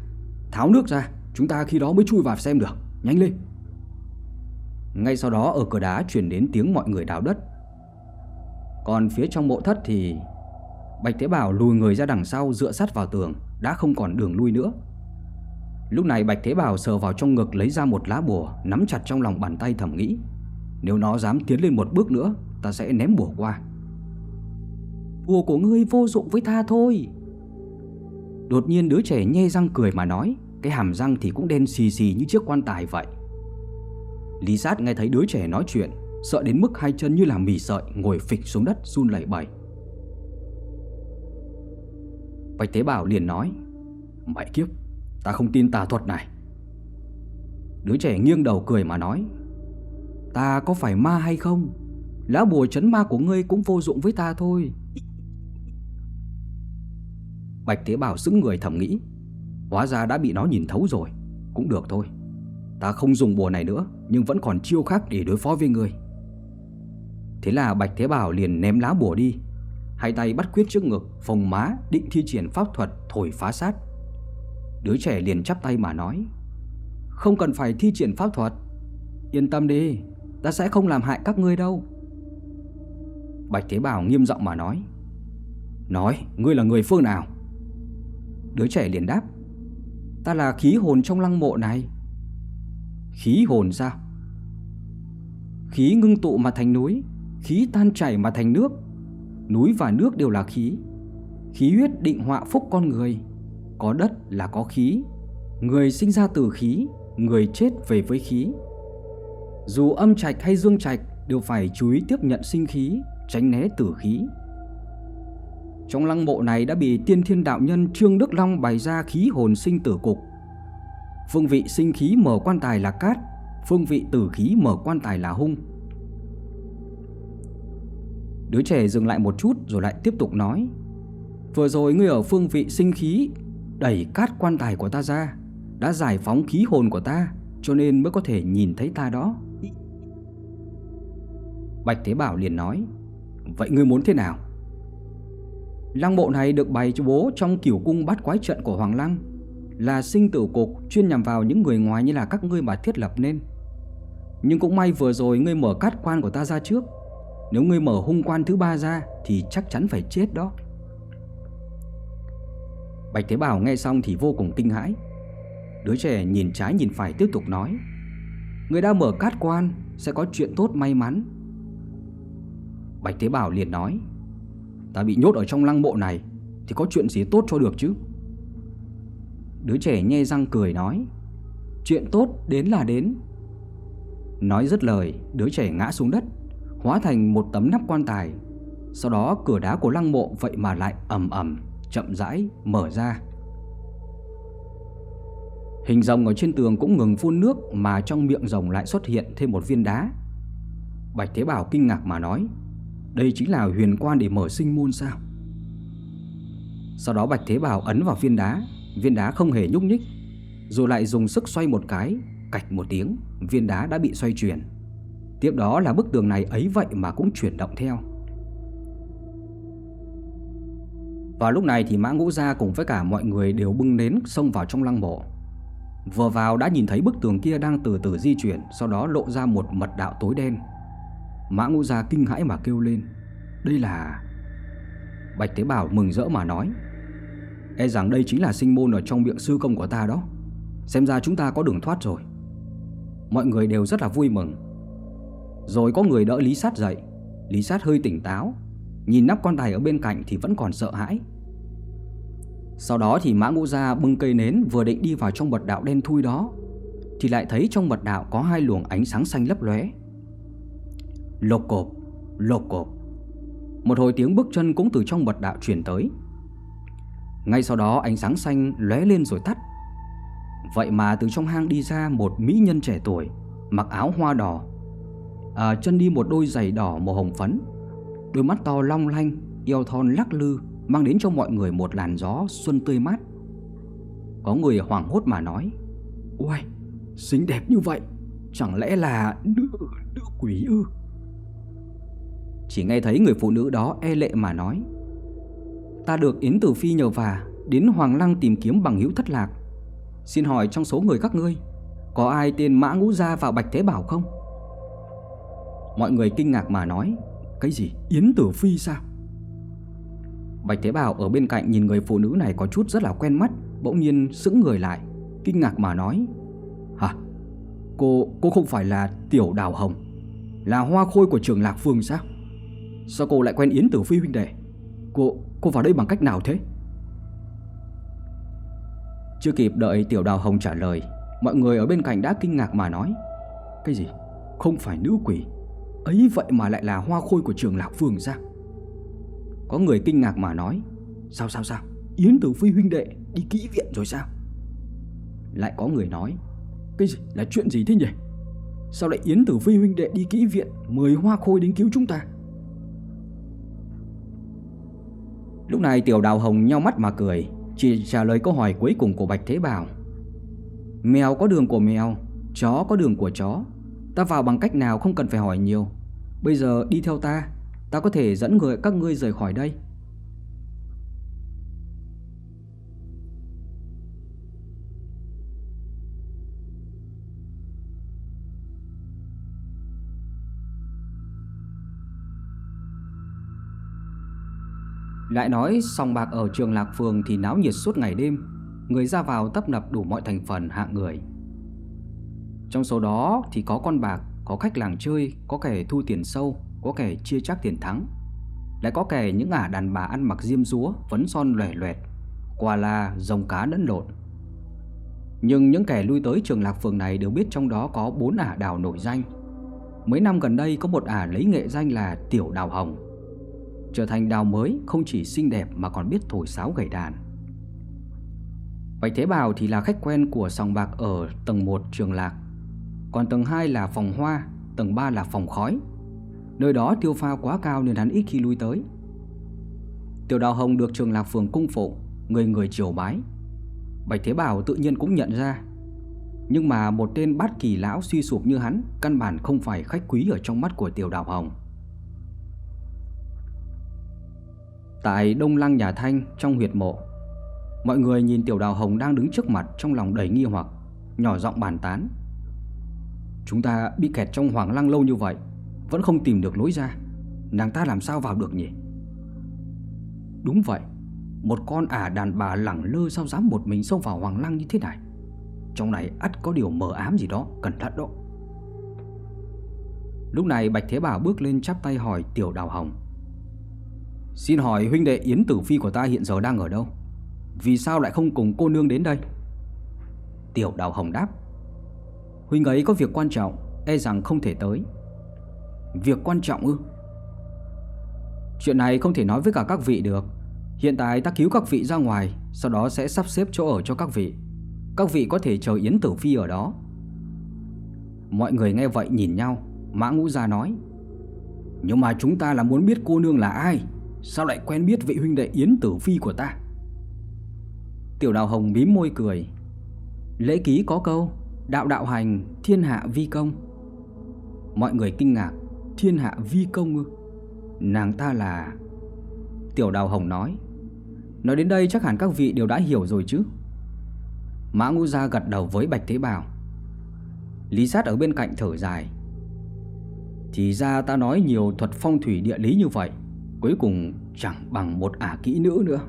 Tháo nước ra, Chúng ta khi đó mới chui vào xem được. Nhanh lên ngay sau đó ở cửa đá truyền đến tiếng mọi người đào đất. Còn phía trong mộ thất thì Bạch Thế Bảo lùi người ra đằng sau dựa sát vào tường, Đã không còn đường lui nữa. Lúc này Bạch Thế Bảo sờ vào trong ngực lấy ra một lá bùa, Nắm chặt trong lòng bàn tay thầm nghĩ, Nếu nó dám tiến lên một bước nữa, Ta sẽ ném bùa qua. Bùa của ngươi vô dụng với ta thôi. Đột nhiên đứa trẻ nhe răng cười mà nói, Cái hàm răng thì cũng đen xì xì như chiếc quan tài vậy. Lý sát nghe thấy đứa trẻ nói chuyện, Sợ đến mức hai chân như là mì sợi Ngồi phịch xuống đất run lẩy bẩy. Bạch Tế Bảo liền nói mày kiếp, Ta không tin tà thuật này. Đứa trẻ nghiêng đầu cười mà nói, Ta có phải ma hay không? Lá bùa chấn ma của ngươi cũng vô dụng với ta thôi. Bạch Tế Bảo sững người thầm nghĩ, Hóa ra đã bị nó nhìn thấu rồi, Cũng được thôi. Ta không dùng bùa này nữa. Nhưng vẫn còn chiêu khác để đối phó với người. Thế là Bạch Thế Bảo liền ném lá bùa đi, Hai tay bắt quyết trước ngực phòng má, định thi triển pháp thuật Thổi phá sát. Đứa trẻ liền chắp tay mà nói, Không cần phải thi triển pháp thuật, Yên tâm đi, Ta sẽ không làm hại các ngươi đâu. Bạch Thế Bảo nghiêm giọng mà nói Nói, ngươi là người phương nào? Đứa trẻ liền đáp, Ta là khí hồn trong lăng mộ này Khí hồn sao Khí ngưng tụ mà thành núi, Khí tan chảy mà thành nước. Núi và nước đều là khí. Khí huyết định họa phúc con người. Có đất là có khí. Người sinh ra từ khí, Người chết về với khí. Dù âm trạch hay dương trạch Đều phải chú ý tiếp nhận sinh khí, Tránh né tử khí. Trong lăng mộ này đã bị tiên thiên đạo nhân Trương Đức Long bày ra khí hồn sinh tử cục. Phương vị sinh khí mở quan tài là cát, Phương vị tử khí mở quan tài là hung. Đứa trẻ dừng lại một chút rồi lại tiếp tục nói, Vừa rồi ngươi ở phương vị sinh khí Đẩy cát quan tài của ta ra, Đã giải phóng khí hồn của ta, Cho nên mới có thể nhìn thấy ta đó. Bạch Thế Bảo liền nói, Vậy ngươi muốn thế nào? Lăng bộ này được bày cho bố trong kiểu cung bắt quái trận của Hoàng Lăng. Là sinh tử cục chuyên nhằm vào những người ngoài như là các ngươi mà thiết lập nên. Nhưng cũng may vừa rồi ngươi mở cát quan của ta ra trước. Nếu ngươi mở hung quan thứ ba ra Thì chắc chắn phải chết đó. Bạch Thế Bảo nghe xong thì vô cùng kinh hãi. Đứa trẻ nhìn trái nhìn phải tiếp tục nói Người đã mở cát quan, Sẽ có chuyện tốt may mắn. Bạch Thế Bảo liền nói, Ta bị nhốt ở trong lăng mộ này, Thì có chuyện gì tốt cho được chứ? Đứa trẻ nhe răng cười nói, Chuyện tốt đến là đến. Nói dứt lời, Đứa trẻ ngã xuống đất, Hóa thành một tấm nắp quan tài. Sau đó, cửa đá của lăng mộ vậy mà lại ầm ầm, Chậm rãi mở ra. Hình rồng ở trên tường cũng ngừng phun nước Mà trong miệng rồng lại xuất hiện thêm một viên đá. Bạch Thế Bảo kinh ngạc mà nói, đây chính là huyền quan để mở sinh môn sao? Sau đó Bạch Thế Bảo ấn vào viên đá. Viên đá không hề nhúc nhích. Rồi lại dùng sức xoay một cái, Cạch một tiếng, Viên đá đã bị xoay chuyển. Tiếp đó là bức tường này ấy vậy mà cũng chuyển động theo. Vào lúc này thì Mã Ngũ Gia cùng với cả mọi người đều bưng nến xông vào trong lăng mộ. Vừa vào đã nhìn thấy bức tường kia đang từ từ di chuyển, Sau đó lộ ra một mật đạo tối đen. Mã Ngũ Gia kinh hãi mà kêu lên, Đây là... Bạch Tế Bảo mừng rỡ mà nói E rằng đây chính là sinh môn ở trong miệng sư công của ta đó. Xem ra chúng ta có đường thoát rồi. Mọi người đều rất là vui mừng. Rồi có người đỡ Lý Sát dậy. Lý Sát hơi tỉnh táo. Nhìn nắp quan tài ở bên cạnh thì vẫn còn sợ hãi. Sau đó thì Mã Ngũ Gia bưng cây nến vừa định đi vào trong mật đạo đen thui đó Thì lại thấy trong mật đạo có hai luồng ánh sáng xanh lấp lóe. Lột cộp, lột cộp. Một hồi tiếng bước chân cũng từ trong mật đạo chuyển tới. Ngay sau đó ánh sáng xanh lóe lên rồi tắt. Vậy mà từ trong hang đi ra một mỹ nhân trẻ tuổi Mặc áo hoa đỏ. À, Chân đi một đôi giày đỏ màu hồng phấn. Đôi mắt to long lanh Eo thon lắc lư Mang đến cho mọi người một làn gió xuân tươi mát. Có người hoảng hốt mà nói Uầy, xinh đẹp như vậy Chẳng lẽ là nữ, nữ quỷ ư? Chỉ nghe thấy người phụ nữ đó e lệ mà nói Ta được Yến Tử Phi nhờ vả Đến Hoàng Lăng tìm kiếm bằng hữu thất lạc. Xin hỏi trong số người các ngươi Có ai tên Mã Ngũ Gia vào Bạch Thế Bảo không? Mọi người kinh ngạc mà nói Cái gì? Yến Tử Phi sao? Bạch Thế Bảo ở bên cạnh nhìn người phụ nữ này có chút rất là quen mắt Bỗng nhiên sững người lại Kinh ngạc mà nói Hả? Cô, cô không phải là Tiểu Đào Hồng Là hoa khôi của trường Lạc Phương sao? Sao cô lại quen Yến Tử Phi huynh đệ? Cô, cô vào đây bằng cách nào thế? Chưa kịp đợi Tiểu Đào Hồng trả lời, Mọi người ở bên cạnh đã kinh ngạc mà nói, Cái gì? Không phải nữ quỷ. Ấy vậy mà lại là hoa khôi của trường Lạc Phương ra. Có người kinh ngạc mà nói, Sao sao sao? Yến Tử Phi huynh đệ đi kỹ viện rồi sao? Lại có người nói, Cái gì? Là chuyện gì thế nhỉ? Sao lại Yến Tử Phi huynh đệ đi kỹ viện Mời hoa khôi đến cứu chúng ta? Lúc này tiểu đào hồng nhau mắt mà cười, Chỉ trả lời câu hỏi cuối cùng của Bạch Thế Bảo. Mèo có đường của mèo, Chó có đường của chó. Ta vào bằng cách nào không cần phải hỏi nhiều. Bây giờ đi theo ta Ta có thể dẫn người, các ngươi rời khỏi đây. Lại nói sòng bạc ở trường Lạc Phường thì náo nhiệt suốt ngày đêm. Người ra vào tấp nập đủ mọi thành phần hạng người. Trong số đó thì có con bạc, có khách làng chơi, có kẻ thu tiền sâu, có kẻ chia chắc tiền thắng. Lại có kẻ những ả đàn bà ăn mặc diêm rúa, phấn son lòe loẹt Quả là rồng cá lẫn lộn. Nhưng những kẻ lui tới trường Lạc Phường này đều biết trong đó có bốn ả đào nổi danh. Mấy năm gần đây có một ả lấy nghệ danh là Tiểu Đào Hồng trở thành đào mới không chỉ xinh đẹp mà còn biết thổi sáo gảy đàn. Bạch Thế Bảo thì là khách quen của sòng bạc ở tầng 1 trường lạc, còn tầng 2 là phòng hoa, tầng 3 là phòng khói. Nơi đó tiêu pha quá cao nên hắn ít khi lui tới Tiểu Đào Hồng được trường lạc phường cung phụ Người người triều bái Bạch Thế Bảo tự nhiên cũng nhận ra Nhưng mà một tên bát kỳ lão suy sụp như hắn Căn bản không phải khách quý ở trong mắt của Tiểu Đào Hồng Tại Đông Lăng Nhà Thanh trong huyệt mộ. Mọi người nhìn Tiểu Đào Hồng đang đứng trước mặt trong lòng đầy nghi hoặc, Nhỏ giọng bàn tán. Chúng ta bị kẹt trong Hoàng Lăng lâu như vậy, Vẫn không tìm được lối ra. Nàng ta làm sao vào được nhỉ? Đúng vậy, Một con ả đàn bà lẳng lơ sao dám một mình xông vào Hoàng Lăng như thế này? Trong này ắt có điều mờ ám gì đó, Cẩn thận đó. Lúc này Bạch Thế Bảo bước lên chắp tay hỏi Tiểu Đào Hồng. Xin hỏi huynh đệ Yến Tử Phi của ta hiện giờ đang ở đâu? Vì sao lại không cùng cô nương đến đây? Tiểu Đào Hồng đáp. Huynh ấy có việc quan trọng E rằng không thể tới. Việc quan trọng ư? Chuyện này không thể nói với cả các vị được. Hiện tại ta cứu các vị ra ngoài, Sau đó sẽ sắp xếp chỗ ở cho các vị. Các vị có thể chờ Yến Tử Phi ở đó. Mọi người nghe vậy nhìn nhau, Mã Ngũ Gia nói. Nhưng mà chúng ta là muốn biết cô nương là ai? Sao lại quen biết vị huynh đệ Yến Tử Phi của ta? Tiểu Đào Hồng mím môi cười. Lễ ký có câu, Đạo đạo hành, thiên hạ vi công. Mọi người kinh ngạc, Thiên hạ vi công ư? Nàng ta là? Tiểu Đào Hồng nói. Nói đến đây chắc hẳn các vị đều đã hiểu rồi chứ. Mã Ngũ Gia gật đầu với Bạch Thế bào Lý sát ở bên cạnh thở dài. Thì ra ta nói nhiều thuật phong thủy địa lý như vậy Cuối cùng chẳng bằng một ả kỹ nữ nữa.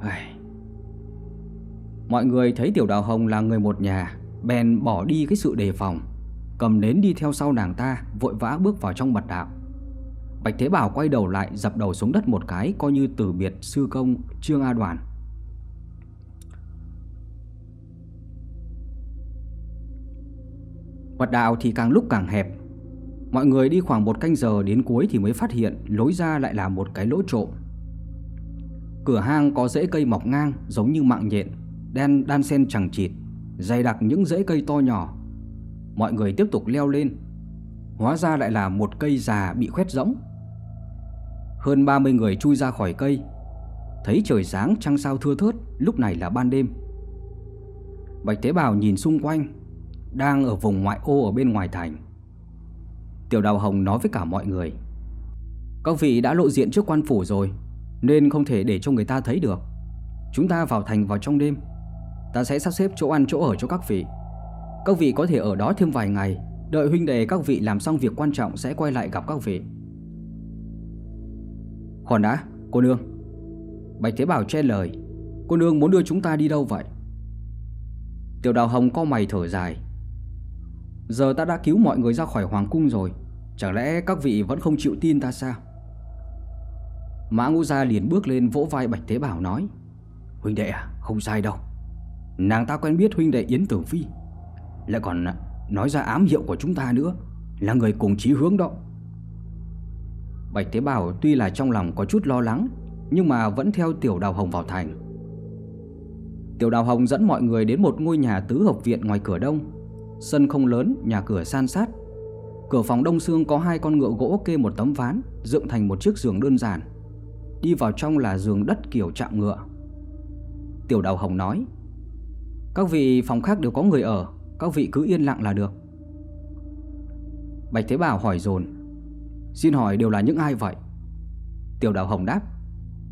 Ai... Mọi người thấy Tiểu Đào Hồng là người một nhà, Bèn bỏ đi cái sự đề phòng. Cầm nến đi theo sau nàng ta, Vội vã bước vào trong mật đạo. Bạch Thế Bảo quay đầu lại dập đầu xuống đất một cái, Coi như từ biệt sư công Trương A Đoàn. Mật đạo thì càng lúc càng hẹp Mọi người đi khoảng một canh giờ đến cuối thì mới phát hiện lối ra lại là một cái lỗ trộm. Cửa hang có rễ cây mọc ngang giống như mạng nhện, đen đan xen chẳng chịt, dày đặc những rễ cây to nhỏ. Mọi người tiếp tục leo lên. Hóa ra lại là một cây già bị khoét rỗng. Hơn 30 người chui ra khỏi cây, thấy trời sáng trăng sao thưa thớt, lúc này là ban đêm. Bạch Tế Bào nhìn xung quanh, đang ở vùng ngoại ô ở bên ngoài thành. Tiểu Đào Hồng nói với cả mọi người. Các vị đã lộ diện trước quan phủ rồi Nên không thể để cho người ta thấy được. Chúng ta vào thành vào trong đêm. Ta sẽ sắp xếp chỗ ăn chỗ ở cho các vị. Các vị có thể ở đó thêm vài ngày Đợi huynh đệ các vị làm xong việc quan trọng Sẽ quay lại gặp các vị. Hòn đã, cô nương. Bạch Thế Bảo che lời. Cô nương muốn đưa chúng ta đi đâu vậy? Tiểu Đào Hồng co mày thở dài. Giờ ta đã cứu mọi người ra khỏi hoàng cung rồi. Chẳng lẽ các vị vẫn không chịu tin ta sao? Mã ngũ gia liền bước lên vỗ vai Bạch Thế Bảo nói, Huynh đệ à không sai đâu. Nàng ta quen biết huynh đệ Yến Tử Phi. Lại còn à, nói ra ám hiệu của chúng ta nữa, Là người cùng chí hướng đó. Bạch Thế Bảo tuy là trong lòng có chút lo lắng, Nhưng mà vẫn theo Tiểu Đào Hồng vào thành. Tiểu Đào Hồng dẫn mọi người đến một ngôi nhà tứ hợp viện ngoài cửa đông. Sân không lớn, nhà cửa san sát. Cửa phòng đông xương có hai con ngựa gỗ kê một tấm ván Dựng thành một chiếc giường đơn giản. Đi vào trong là giường đất kiểu chạm ngựa. Tiểu Đào Hồng nói Các vị phòng khác đều có người ở Các vị cứ yên lặng là được. Bạch Thế Bảo hỏi dồn Xin hỏi đều là những ai vậy? Tiểu Đào Hồng đáp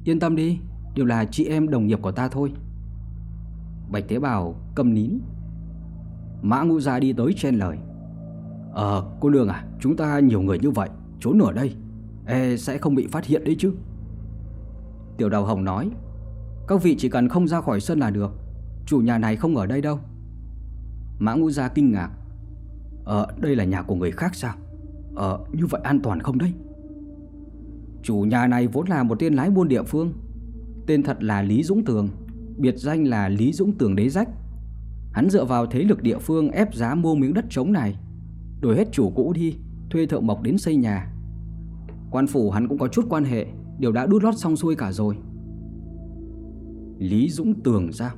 Yên tâm đi Đều là chị em đồng nghiệp của ta thôi. Bạch Thế Bảo cầm nín Mã Ngũ Gia đi tới chen lời. Ờ cô Đường à Chúng ta nhiều người như vậy, Trốn ở đây E sẽ không bị phát hiện đấy chứ? Tiểu Đào Hồng nói, Các vị chỉ cần không ra khỏi sân là được, Chủ nhà này không ở đây đâu. Mã Ngũ Gia kinh ngạc Ờ đây là nhà của người khác sao? Ờ như vậy an toàn không đấy? Chủ nhà này vốn là một tên lái buôn địa phương, Tên thật là Lý Dũng Tường, Biệt danh là Lý Dũng Tường Đế Rách. Hắn dựa vào thế lực địa phương ép giá mua miếng đất trống này. Đổi hết chủ cũ đi, Thuê thợ mộc đến xây nhà. Quan phủ hắn cũng có chút quan hệ Đều đã đút lót xong xuôi cả rồi. Lý Dũng Tường sao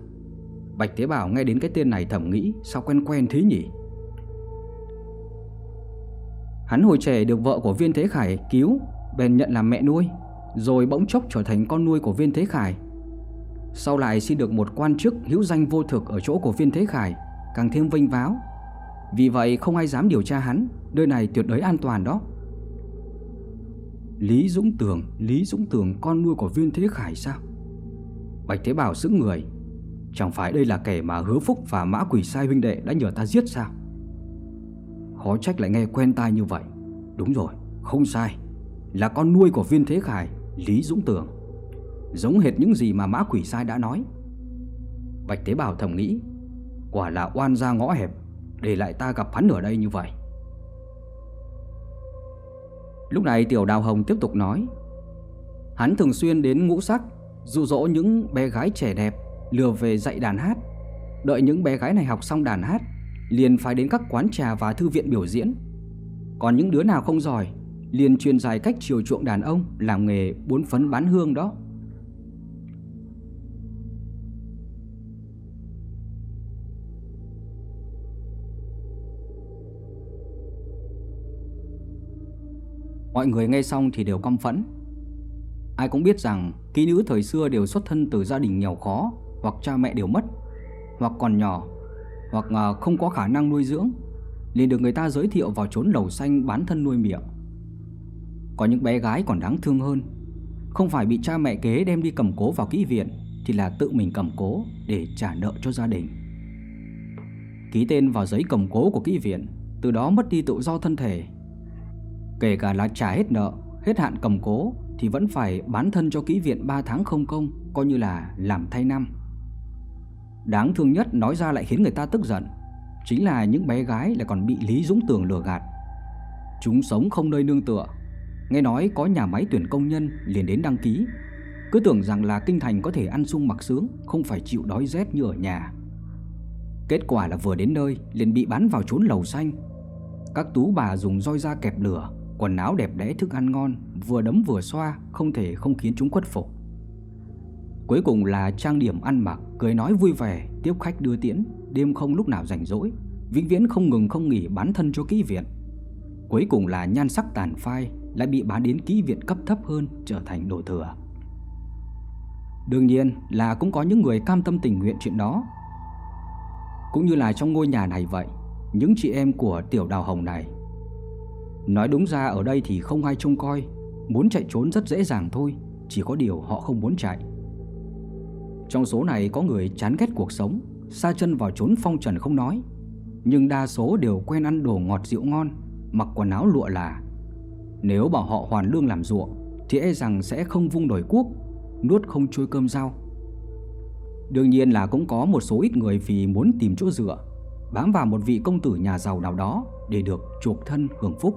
Bạch Thế Bảo nghe đến cái tên này thẩm nghĩ, Sao quen quen thế nhỉ? Hắn hồi trẻ được vợ của Viên Thế Khải cứu, Bèn nhận làm mẹ nuôi, Rồi bỗng chốc trở thành con nuôi của Viên Thế Khải. Sau lại xin được một quan chức hữu danh vô thực ở chỗ của Viên Thế Khải Càng thêm vinh váo. Vì vậy không ai dám điều tra hắn Nơi này tuyệt đối an toàn đó. Lý Dũng Tường Lý Dũng Tường con nuôi của Viên Thế Khải sao? Bạch Thế Bảo sững người. Chẳng phải đây là kẻ mà hứa phúc và mã quỷ sai huynh đệ đã nhờ ta giết sao? Khó trách lại nghe quen tai như vậy. Đúng rồi, không sai. Là con nuôi của viên thế khải Lý Dũng Tường. Giống hệt những gì mà mã quỷ sai đã nói Bạch Tế Bảo thầm nghĩ Quả là oan ra ngõ hẹp Để lại ta gặp hắn ở đây như vậy Lúc này Tiểu Đào Hồng tiếp tục nói Hắn thường xuyên đến ngũ sắc dụ dỗ những bé gái trẻ đẹp lừa về dạy đàn hát. Đợi những bé gái này học xong đàn hát, liền phải đến các quán trà và thư viện biểu diễn. Còn những đứa nào không giỏi, liền truyền dài cách chiều chuộng đàn ông làm nghề bốn phấn bán hương đó. Mọi người nghe xong thì đều căm phẫn Ai cũng biết rằng kỹ nữ thời xưa đều xuất thân từ gia đình nghèo khó hoặc cha mẹ đều mất, hoặc còn nhỏ, hoặc à, không có khả năng nuôi dưỡng, liền được người ta giới thiệu vào chốn lầu xanh bán thân nuôi miệng. Có những bé gái còn đáng thương hơn, không phải bị cha mẹ kế đem đi cầm cố vào kỹ viện thì là tự mình cầm cố để trả nợ cho gia đình. Ký tên vào giấy cầm cố của kỹ viện, từ đó mất đi tự do thân thể. Kể cả là trả hết nợ, hết hạn cầm cố thì vẫn phải bán thân cho kỹ viện 3 tháng không công, coi như là làm thay năm. Đáng thương nhất nói ra lại khiến người ta tức giận, chính là những bé gái lại còn bị Lý Dũng Tường lừa gạt. Chúng sống không nơi nương tựa, nghe nói có nhà máy tuyển công nhân liền đến đăng ký, cứ tưởng rằng là kinh thành có thể ăn sung mặc sướng, không phải chịu đói rét như ở nhà. Kết quả là vừa đến nơi liền bị bán vào chốn lầu xanh. Các tú bà dùng roi da kẹp lửa, quần áo đẹp đẽ thức ăn ngon, vừa đấm vừa xoa, không thể không khiến chúng khuất phục. Cuối cùng là trang điểm ăn mặc, cười nói vui vẻ, tiếp khách đưa tiễn, đêm không lúc nào rảnh rỗi, vĩnh viễn không ngừng không nghỉ bán thân cho kỹ viện. Cuối cùng là nhan sắc tàn phai, lại bị bán đến kỹ viện cấp thấp hơn trở thành đồ thừa. Đương nhiên là cũng có những người cam tâm tình nguyện chuyện đó. Cũng như là trong ngôi nhà này vậy, những chị em của tiểu đào hồng này. Nói đúng ra ở đây thì không ai trông coi, muốn chạy trốn rất dễ dàng thôi, chỉ có điều họ không muốn chạy. Trong số này có người chán ghét cuộc sống, xa chân vào trốn phong trần không nói, nhưng đa số đều quen ăn đồ ngọt rượu ngon, mặc quần áo lụa là. Nếu bảo họ hoàn lương làm ruộng thì e rằng sẽ không vung đổi quốc, nuốt không trôi cơm rau. Đương nhiên là cũng có một số ít người vì muốn tìm chỗ dựa, bám vào một vị công tử nhà giàu nào đó để được chuộc thân hưởng phúc.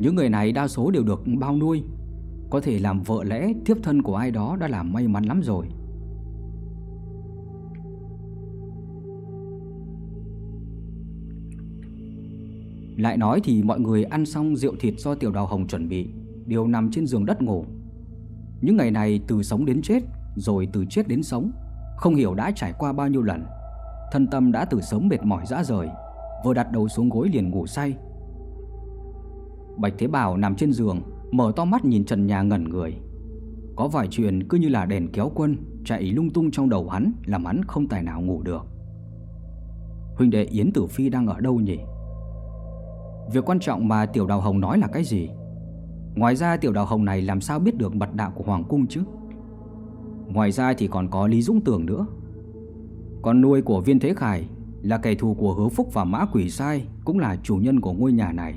Những người này đa số đều được bao nuôi. Có thể làm vợ lẽ, thiếp thân của ai đó đã là may mắn lắm rồi. Lại nói thì mọi người ăn xong rượu thịt do tiểu đào hồng chuẩn bị, Đều nằm trên giường đất ngủ. Những ngày này từ sống đến chết, Rồi từ chết đến sống, Không hiểu đã trải qua bao nhiêu lần. Thân tâm đã từ sớm mệt mỏi dã rời, Vừa đặt đầu xuống gối liền ngủ say. Bạch Thế Bảo nằm trên giường, Mở to mắt nhìn trần nhà ngẩn người. Có vài chuyện cứ như là đèn kéo quân, Chạy lung tung trong đầu hắn, Làm hắn không tài nào ngủ được. Huynh đệ Yến Tử Phi đang ở đâu nhỉ? Việc quan trọng mà Tiểu Đào Hồng nói là cái gì? Ngoài ra Tiểu Đào Hồng này làm sao biết được mật đạo của Hoàng Cung chứ? Ngoài ra thì còn có Lý Dũng Tường nữa. Con nuôi của Viên Thế Khải Là kẻ thù của Hứa Phúc và Mã Quỷ Sai Cũng là chủ nhân của ngôi nhà này.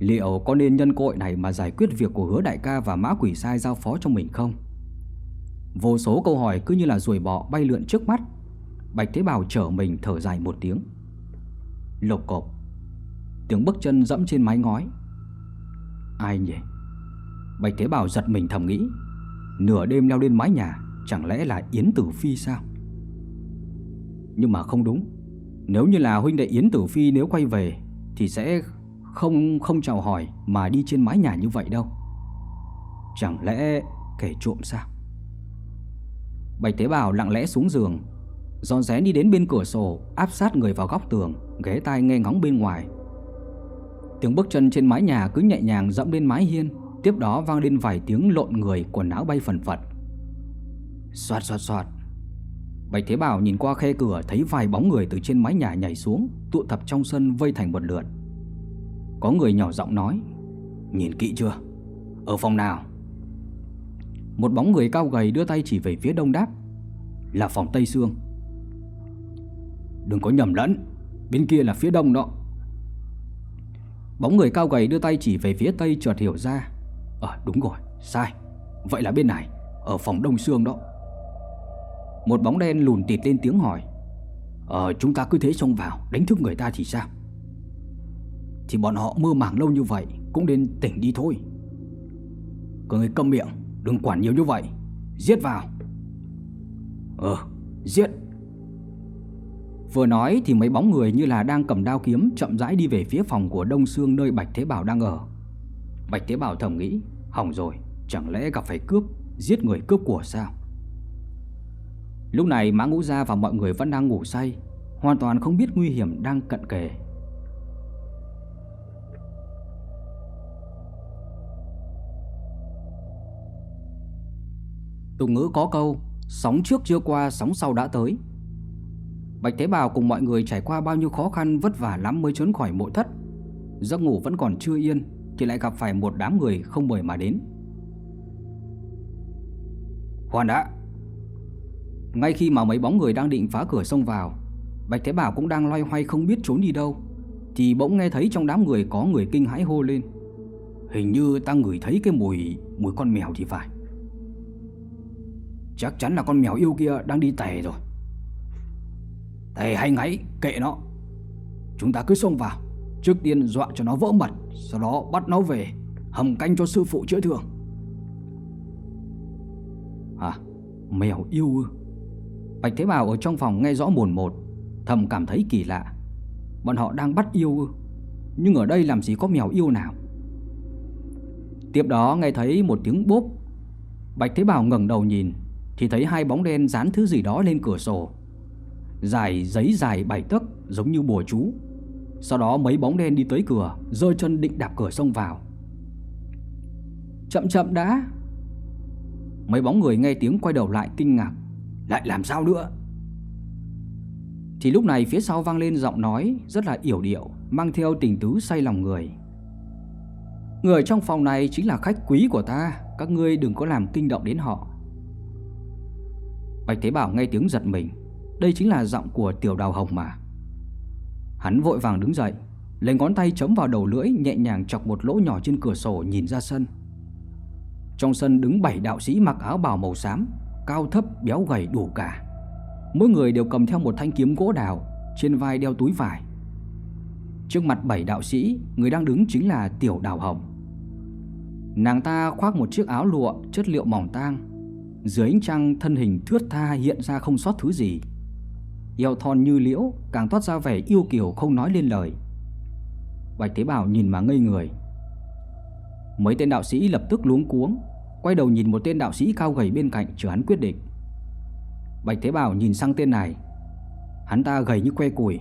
Liệu có nên nhân cội này mà giải quyết việc của hứa đại ca và mã quỷ sai giao phó cho mình không? Vô số câu hỏi cứ như là ruồi bọ bay lượn trước mắt Bạch Thế Bảo trở mình thở dài một tiếng Lộc cộp Tiếng bước chân dẫm trên mái ngói Ai nhỉ? Bạch Thế Bảo giật mình thầm nghĩ Nửa đêm leo lên mái nhà, Chẳng lẽ là Yến Tử Phi sao? Nhưng mà không đúng Nếu như là huynh đệ Yến Tử Phi nếu quay về Thì sẽ không không chào hỏi mà đi trên mái nhà như vậy đâu. Chẳng lẽ kẻ trộm sao? Bạch Tế Bảo lặng lẽ xuống giường Giòn rén đi đến bên cửa sổ, Áp sát người vào góc tường, Ghé tai nghe ngóng bên ngoài. Tiếng bước chân trên mái nhà cứ nhẹ nhàng dẫm lên mái hiên, Tiếp đó vang lên vài tiếng lộn người, quần áo bay phần phật. Xoạt xoạt xoạt. Bạch Thế Bảo nhìn qua khe cửa, thấy vài bóng người từ trên mái nhà nhảy xuống, Tụ tập trong sân vây thành một lượt. Có người nhỏ giọng nói Nhìn kỹ chưa? Ở phòng nào? Một bóng người cao gầy đưa tay chỉ về phía đông đáp Là phòng Tây Sương. Đừng có nhầm lẫn Bên kia là phía đông đó. Bóng người cao gầy đưa tay chỉ về phía tây chợt hiểu ra Ờ đúng rồi, sai. Vậy là bên này, ở phòng đông xương đó. Một bóng đen lùn tịt lên tiếng hỏi Ờ chúng ta cứ thế xông vào Đánh thức người ta thì sao? Thì bọn họ mơ màng lâu như vậy Cũng nên tỉnh đi thôi Các người câm miệng Đừng quản nhiều như vậy Giết vào Ờ giết Vừa nói thì mấy bóng người như là đang cầm đao kiếm chậm rãi đi về phía phòng của Đông Sương nơi Bạch Thế Bảo đang ở. Bạch Thế Bảo thầm nghĩ, hỏng rồi, chẳng lẽ gặp phải cướp, giết người cướp của sao? Lúc này Mã Ngũ Gia và mọi người vẫn đang ngủ say, hoàn toàn không biết nguy hiểm đang cận kề. Tục ngữ có câu, sóng trước chưa qua, sóng sau đã tới. Bạch Thế Bảo cùng mọi người trải qua bao nhiêu khó khăn vất vả lắm mới trốn khỏi mộ thất. Giấc ngủ vẫn còn chưa yên thì lại gặp phải một đám người không mời mà đến. Khoan đã. Ngay khi mà mấy bóng người đang định phá cửa xông vào, Bạch Thế Bảo cũng đang loay hoay không biết trốn đi đâu, thì bỗng nghe thấy trong đám người có người kinh hãi hô lên. Hình như ta ngửi thấy cái mùi mùi con mèo thì phải. Chắc chắn là con mèo yêu kia đang đi tè rồi. Thầy hay ngáy, kệ nó. Chúng ta cứ xông vào. Trước tiên dọa cho nó vỡ mật, Sau đó bắt nó về, Hầm canh cho sư phụ chữa thương. À Mèo yêu ư? Bạch Thế Bảo ở trong phòng nghe rõ mồn một, Thầm cảm thấy kỳ lạ. Bọn họ đang bắt yêu ư? Nhưng ở đây làm gì có mèo yêu nào? Tiếp đó nghe thấy một tiếng bốp. Bạch Thế Bảo ngẩng đầu nhìn. Thì thấy hai bóng đen dán thứ gì đó lên cửa sổ. Dài giấy dài bảy tấc giống như bùa chú. Sau đó mấy bóng đen đi tới cửa Rơi chân định đạp cửa xông vào. Chậm chậm đã. Mấy bóng người nghe tiếng quay đầu lại kinh ngạc. Lại làm sao nữa? Thì lúc này phía sau vang lên giọng nói Rất là yểu điệu, Mang theo tình tứ say lòng người. Người trong phòng này chính là khách quý của ta, Các ngươi đừng có làm kinh động đến họ. Bạch Thế Bảo nghe tiếng giật mình. Đây chính là giọng của tiểu đào hồng mà. Hắn vội vàng đứng dậy, Lấy ngón tay chấm vào đầu lưỡi, Nhẹ nhàng chọc một lỗ nhỏ trên cửa sổ nhìn ra sân. Trong sân đứng bảy đạo sĩ mặc áo bào màu xám, Cao thấp, béo gầy đủ cả. Mỗi người đều cầm theo một thanh kiếm gỗ đào, Trên vai đeo túi vải. Trước mặt bảy đạo sĩ, Người đang đứng chính là tiểu đào hồng. Nàng ta khoác một chiếc áo lụa, Chất liệu mỏng tang dưới ánh trăng thân hình thướt tha hiện ra không sót thứ gì eo thon như liễu càng toát ra vẻ yêu kiều không nói lên lời. Bạch Thế Bảo nhìn mà ngây người. Mấy tên đạo sĩ lập tức luống cuống, quay đầu nhìn một tên đạo sĩ cao gầy bên cạnh chờ hắn quyết định. Bạch Thế Bảo nhìn sang tên này, hắn ta gầy như que củi,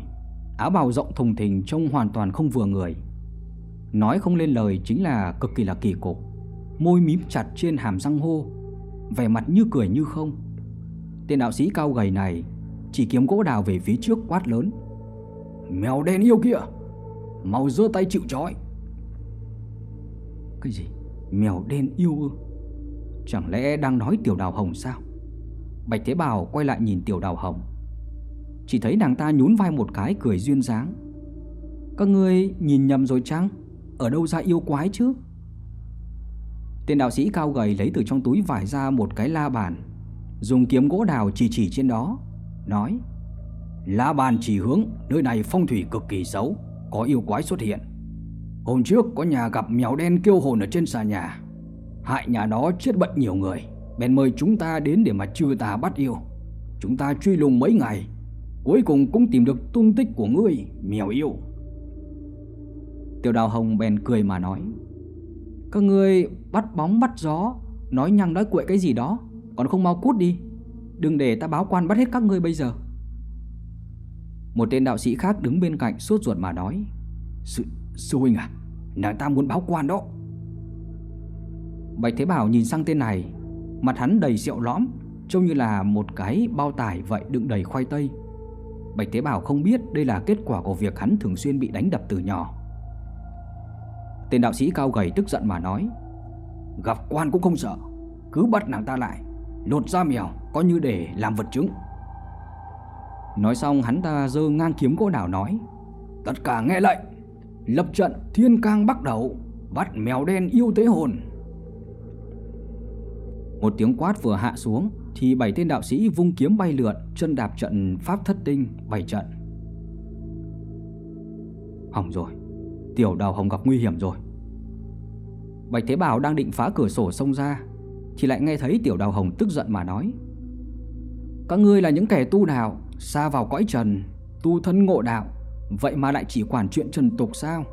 áo bào rộng thùng thình trông hoàn toàn không vừa người. Nói không lên lời chính là cực kỳ là kỳ cục, môi mím chặt trên hàm răng hô, vẻ mặt như cười như không. Tên đạo sĩ cao gầy này chỉ kiếm gỗ đào về phía trước quát lớn. Mèo đen yêu kìa, Mau giơ tay chịu trói. Cái gì? Mèo đen yêu ư? Chẳng lẽ đang nói tiểu đào hồng sao? Bạch Thế Bảo quay lại nhìn tiểu đào hồng. Chỉ thấy nàng ta nhún vai một cái cười duyên dáng. Các ngươi nhìn nhầm rồi chăng? Ở đâu ra yêu quái chứ? Tên đạo sĩ cao gầy lấy từ trong túi vải ra một cái la bàn. Dùng kiếm gỗ đào chỉ chỉ trên đó, nói, La bàn chỉ hướng, nơi này phong thủy cực kỳ xấu, Có yêu quái xuất hiện. Hôm trước có nhà gặp mèo đen kêu hồn ở trên xà nhà. Hại nhà đó chết bệnh nhiều người, Bèn mời chúng ta đến để mà trừ tà bắt yêu. Chúng ta truy lùng mấy ngày, Cuối cùng cũng tìm được tung tích của ngươi, Mèo yêu. Tiểu đào hồng bèn cười mà nói các người bắt bóng bắt gió Nói nhăng nói quậy cái gì đó Còn không mau cút đi. Đừng để ta báo quan bắt hết các ngươi bây giờ. Một tên đạo sĩ khác đứng bên cạnh suốt ruột mà nói Sư, sư huynh à Nàng ta muốn báo quan đó. Bạch Thế Bảo nhìn sang tên này Mặt hắn đầy rượu lõm Trông như là một cái bao tải vậy đựng đầy khoai tây. Bạch Thế Bảo không biết đây là kết quả của việc hắn thường xuyên bị đánh đập từ nhỏ. Tên đạo sĩ cao gầy tức giận mà nói, Gặp quan cũng không sợ, Cứ bắt nàng ta lại, Lột da mèo, coi như để làm vật chứng. Nói xong, hắn ta giơ ngang kiếm gỗ đảo nói, Tất cả nghe lệnh, Lập trận thiên cang bắt đầu, Bắt mèo đen yêu tế hồn. Một tiếng quát vừa hạ xuống, Thì bảy tên đạo sĩ vung kiếm bay lượn, Chân đạp trận pháp thất tinh, bảy trận. Hỏng rồi. Tiểu đào hồng gặp nguy hiểm rồi. Bạch Thế Bảo đang định phá cửa sổ xông ra, Thì lại nghe thấy tiểu đào hồng tức giận mà nói, Các ngươi là những kẻ tu đạo, Xa vào cõi trần, Tu thân ngộ đạo, Vậy mà lại chỉ quản chuyện trần tục sao?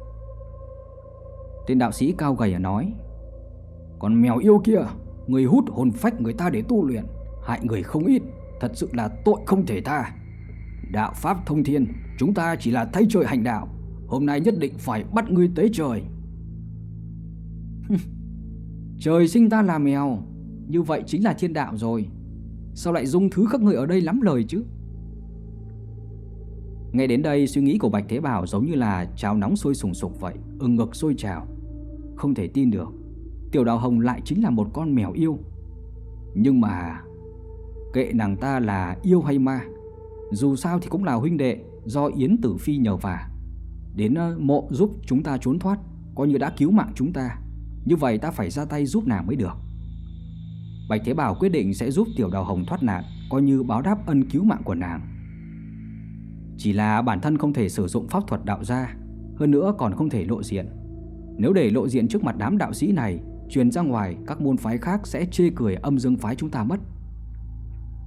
Tên đạo sĩ cao gầy nói, Còn mèo yêu kia, Người hút hồn phách người ta để tu luyện, Hại người không ít, Thật sự là tội không thể tha. Đạo Pháp thông thiên, Chúng ta chỉ là thay trời hành đạo Hôm nay nhất định phải bắt ngươi tới trời. Trời sinh ta là mèo, Như vậy chính là thiên đạo rồi. Sao lại dung thứ các người ở đây lắm lời chứ? Nghe đến đây, suy nghĩ của Bạch Thế Bảo giống như là cháo nóng sôi sùng sục vậy, Ưng ngực sôi trào. Không thể tin được, Tiểu Đào Hồng lại chính là một con mèo yêu. Nhưng mà, Kệ nàng ta là yêu hay ma, Dù sao thì cũng là huynh đệ Do Yến Tử Phi nhờ vả. Đến ờ, mộ giúp chúng ta trốn thoát, Coi như đã cứu mạng chúng ta. Như vậy ta phải ra tay giúp nàng mới được. Bạch Thế Bảo quyết định sẽ giúp Tiểu Đào Hồng thoát nạn, Coi như báo đáp ân cứu mạng của nàng. Chỉ là bản thân không thể sử dụng pháp thuật đạo gia, Hơn nữa còn không thể lộ diện. Nếu để lộ diện trước mặt đám đạo sĩ này, Truyền ra ngoài, các môn phái khác sẽ chê cười âm dương phái chúng ta mất.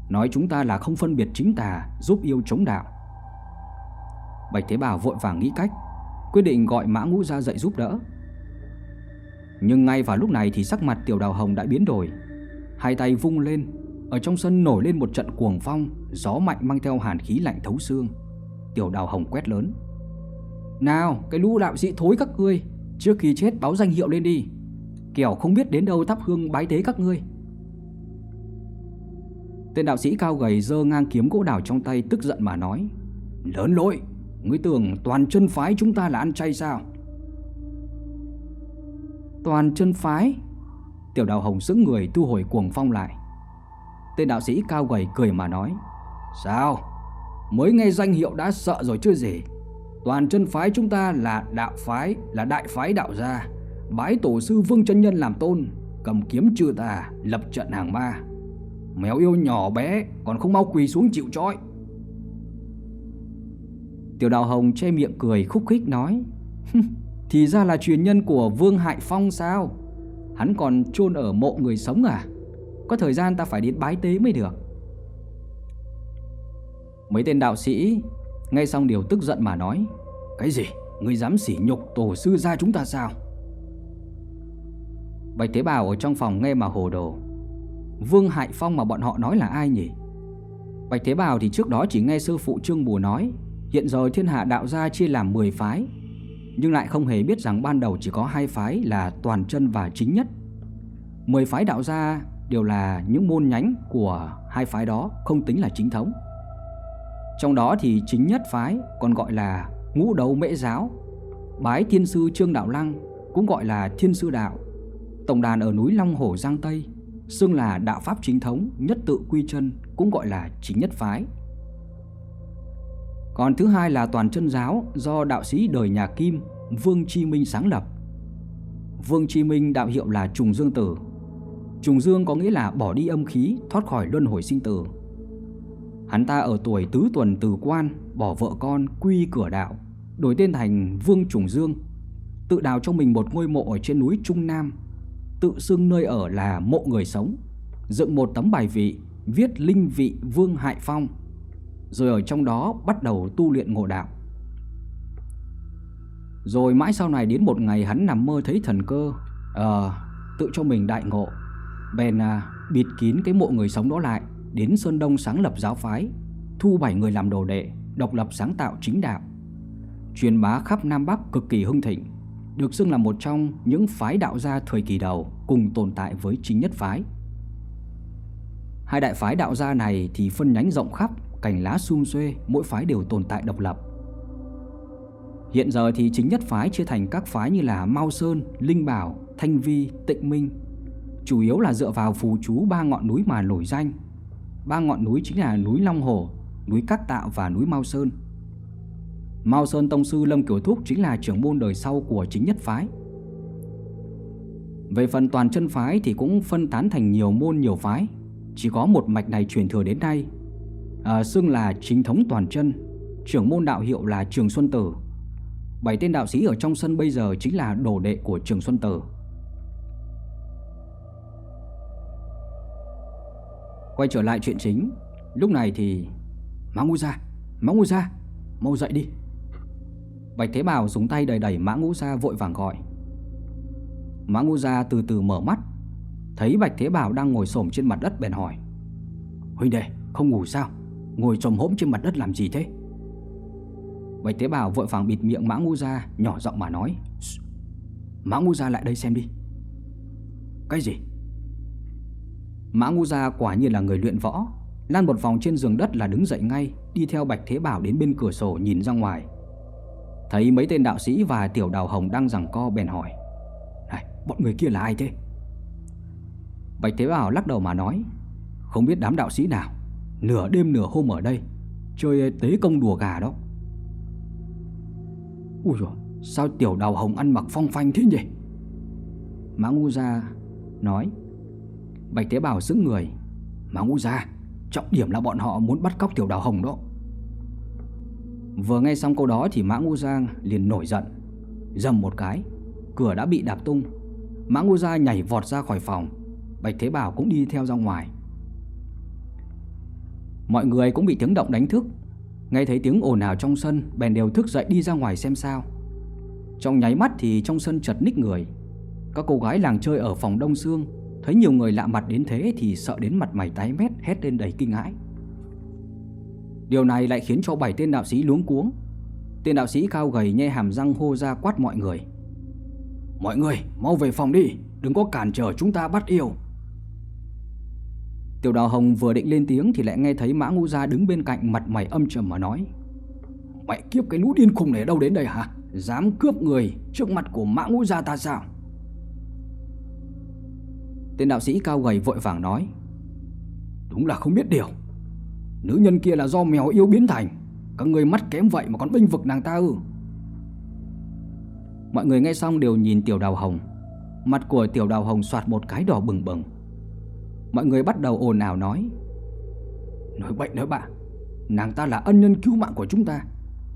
Nói chúng ta là không phân biệt chính tà, Giúp yêu chống đạo. Bạch Thế Bảo vội vàng nghĩ cách, Quyết định gọi Mã Ngũ ra dậy giúp đỡ. Nhưng ngay vào lúc này thì sắc mặt Tiểu Đào Hồng đã biến đổi. Hai tay vung lên, Ở trong sân nổi lên một trận cuồng phong, Gió mạnh mang theo hàn khí lạnh thấu xương. Tiểu Đào Hồng quét lớn. Nào, cái lũ đạo sĩ thối các ngươi, Trước khi chết báo danh hiệu lên đi. Kẻo không biết đến đâu thắp hương bái tế các ngươi. Tên đạo sĩ cao gầy dơ ngang kiếm gỗ đào trong tay, tức giận mà nói, Lớn lỗi Ngươi tưởng toàn chân phái chúng ta là ăn chay sao? Toàn chân phái? Tiểu đạo hồng sững người thu hồi cuồng phong lại. Tên đạo sĩ cao gầy cười mà nói, Sao? Mới nghe danh hiệu đã sợ rồi chưa gì? Toàn chân phái chúng ta là đạo phái, Là đại phái đạo gia. Bái tổ sư Vương chân Nhân làm tôn, Cầm kiếm trừ tà, Lập trận hàng ma. Mèo yêu nhỏ bé Còn không mau quỳ xuống chịu trói. Tiểu Đào Hồng che miệng cười khúc khích nói Thì ra là truyền nhân của Vương Hại Phong sao? Hắn còn chôn ở mộ người sống à? Có thời gian ta phải đến bái tế mới được. Mấy tên đạo sĩ ngay xong điều tức giận mà nói, Cái gì? Ngươi dám sỉ nhục tổ sư gia chúng ta sao? Bạch Thế Bảo ở trong phòng nghe mà hồ đồ, Vương Hại Phong mà bọn họ nói là ai nhỉ? Bạch Thế Bảo thì trước đó chỉ nghe sư phụ Trương Bùa nói Hiện giờ thiên hạ đạo gia chia làm 10 phái, Nhưng lại không hề biết rằng ban đầu chỉ có hai phái là toàn chân và chính nhất. 10 phái đạo gia đều là những môn nhánh của hai phái đó, không tính là chính thống. Trong đó thì chính nhất phái còn gọi là ngũ đấu mễ giáo, Bái thiên sư Trương Đạo Lăng cũng gọi là thiên sư đạo, Tổng đàn ở núi Long Hổ Giang Tây, Xưng là đạo pháp chính thống, nhất tự quy chân cũng gọi là chính nhất phái còn thứ hai là toàn chân giáo do đạo sĩ đời nhà Kim Vương Chi Minh sáng lập. Vương Chi Minh đạo hiệu là Trùng Dương Tử. Trùng Dương có nghĩa là bỏ đi âm khí, thoát khỏi luân hồi sinh tử. Hắn ta ở tuổi tứ tuần từ quan, bỏ vợ con, quy cửa đạo, đổi tên thành Vương Trùng Dương, tự đào cho mình một ngôi mộ ở trên núi Trung Nam, tự xưng nơi ở là mộ người sống, dựng một tấm bài vị viết linh vị Vương Hại Phong rồi ở trong đó bắt đầu tu luyện ngộ đạo. Rồi mãi sau này đến một ngày hắn nằm mơ thấy thần cơ, ờ, tự cho mình đại ngộ, bèn à, bịt kín cái mộ người sống đó lại, đến Sơn Đông sáng lập giáo phái, thu bảy người làm đồ đệ, độc lập sáng tạo chính đạo. Truyền bá khắp Nam Bắc cực kỳ hưng thịnh, được xưng là một trong những phái đạo gia thời kỳ đầu cùng tồn tại với chính nhất phái. Hai đại phái đạo gia này thì phân nhánh rộng khắp, cành lá sum xuê, mỗi phái đều tồn tại độc lập. Hiện giờ thì chính nhất phái chia thành các phái như là Mao Sơn, Linh Bảo, Thanh Vi, Tịnh Minh, chủ yếu là dựa vào phù chú ba ngọn núi mà nổi danh. Ba ngọn núi chính là núi Long Hồ, núi Cát Tạo và núi Mao Sơn. Mao Sơn Tông Sư Lâm kiểu Thúc chính là trưởng môn đời sau của chính nhất phái. Về phần toàn chân phái thì cũng phân tán thành nhiều môn nhiều phái, chỉ có một mạch này truyền thừa đến nay. À, xưng là chính thống toàn chân, trưởng môn đạo hiệu là Trường Xuân Tử. Bảy tên đạo sĩ ở trong sân bây giờ chính là đồ đệ của Trường Xuân Tử. Quay trở lại chuyện chính, lúc này thì Mã Ngũ Gia, Mã Ngũ Gia, mau dậy đi. Bạch Thế Bảo dùng tay đẩy đẩy Mã Ngũ Gia vội vàng gọi. Mã Ngũ Gia từ từ mở mắt, thấy Bạch Thế Bảo đang ngồi xổm trên mặt đất bèn hỏi: "Huynh đệ, không ngủ sao? Ngồi trồm hổm trên mặt đất làm gì thế?" Bạch Thế bào vội vàng bịt miệng Mã Ngu Gia, nhỏ giọng mà nói: "Mã Ngu Gia lại đây xem đi." "Cái gì?" Mã Ngu Gia quả nhiên là người luyện võ, Lan một vòng trên giường đất là đứng dậy ngay, đi theo Bạch Thế Bảo đến bên cửa sổ nhìn ra ngoài. Thấy mấy tên đạo sĩ và tiểu đào hồng đang giằng co bèn hỏi Này, bọn người kia là ai thế? Bạch Thế Bảo lắc đầu mà nói Không biết đám đạo sĩ nào Nửa đêm nửa hôm ở đây Chơi tế công đùa gà đó. Ui dồi, sao tiểu đào hồng ăn mặc phong phanh thế nhỉ? Mã Ngu Gia nói Bạch Thế Bảo giữ người. Mã Ngu Gia Trọng điểm là bọn họ muốn bắt cóc tiểu đào hồng đó. Vừa nghe xong câu đó thì Mã Ngu Giang liền nổi giận Dầm một cái Cửa đã bị đạp tung. Mã Ngu Gia nhảy vọt ra khỏi phòng Bạch Thế Bảo cũng đi theo ra ngoài. Mọi người cũng bị tiếng động đánh thức. Nghe thấy tiếng ồn ào trong sân, Bèn đều thức dậy đi ra ngoài xem sao. Trong nháy mắt thì trong sân chật ních người. Các cô gái làng chơi ở phòng Đông Sương, Thấy nhiều người lạ mặt đến thế Thì sợ đến mặt mày tái mét, Hét lên đầy kinh hãi. Điều này lại khiến cho bảy tên đạo sĩ luống cuống. Tên đạo sĩ cao gầy nhe hàm răng hô ra quát mọi người. Mọi người, mau về phòng đi, Đừng có cản trở chúng ta bắt yêu. Tiểu đào hồng vừa định lên tiếng Thì lại nghe thấy mã ngũ gia đứng bên cạnh Mặt mày âm trầm mà nói Mẹ kiếp cái lũ điên khùng này đâu đến đây hả? Dám cướp người trước mặt của mã ngũ gia ta sao? Tên đạo sĩ cao gầy vội vàng nói, Đúng là không biết điều. Nữ nhân kia là do mèo yêu biến thành. Các người mắt kém vậy mà còn binh vực nàng ta ư? Mọi người nghe xong đều nhìn tiểu đào hồng. Mặt của tiểu đào hồng soạt một cái đỏ bừng bừng. Mọi người bắt đầu ồn ào nói. Nói bệnh nói bạ, Nàng ta là ân nhân cứu mạng của chúng ta,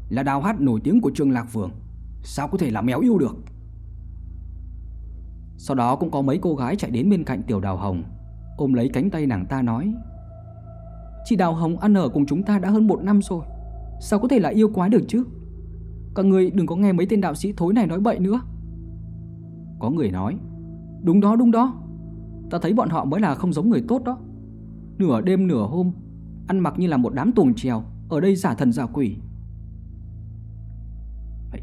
Là đào hát nổi tiếng của trường Lạc Phường. Sao có thể là mèo yêu được? Sau đó cũng có mấy cô gái chạy đến bên cạnh tiểu đào hồng, Ôm lấy cánh tay nàng ta nói. Chị Đào Hồng ăn ở cùng chúng ta đã hơn một năm rồi, Sao có thể là yêu quái được chứ? Các người đừng có nghe mấy tên đạo sĩ thối này nói bậy nữa. Có người nói, Đúng đó đúng đó Ta thấy bọn họ mới là không giống người tốt đó. Nửa đêm nửa hôm, Ăn mặc như là một đám tuồng trèo, Ở đây giả thần giả quỷ.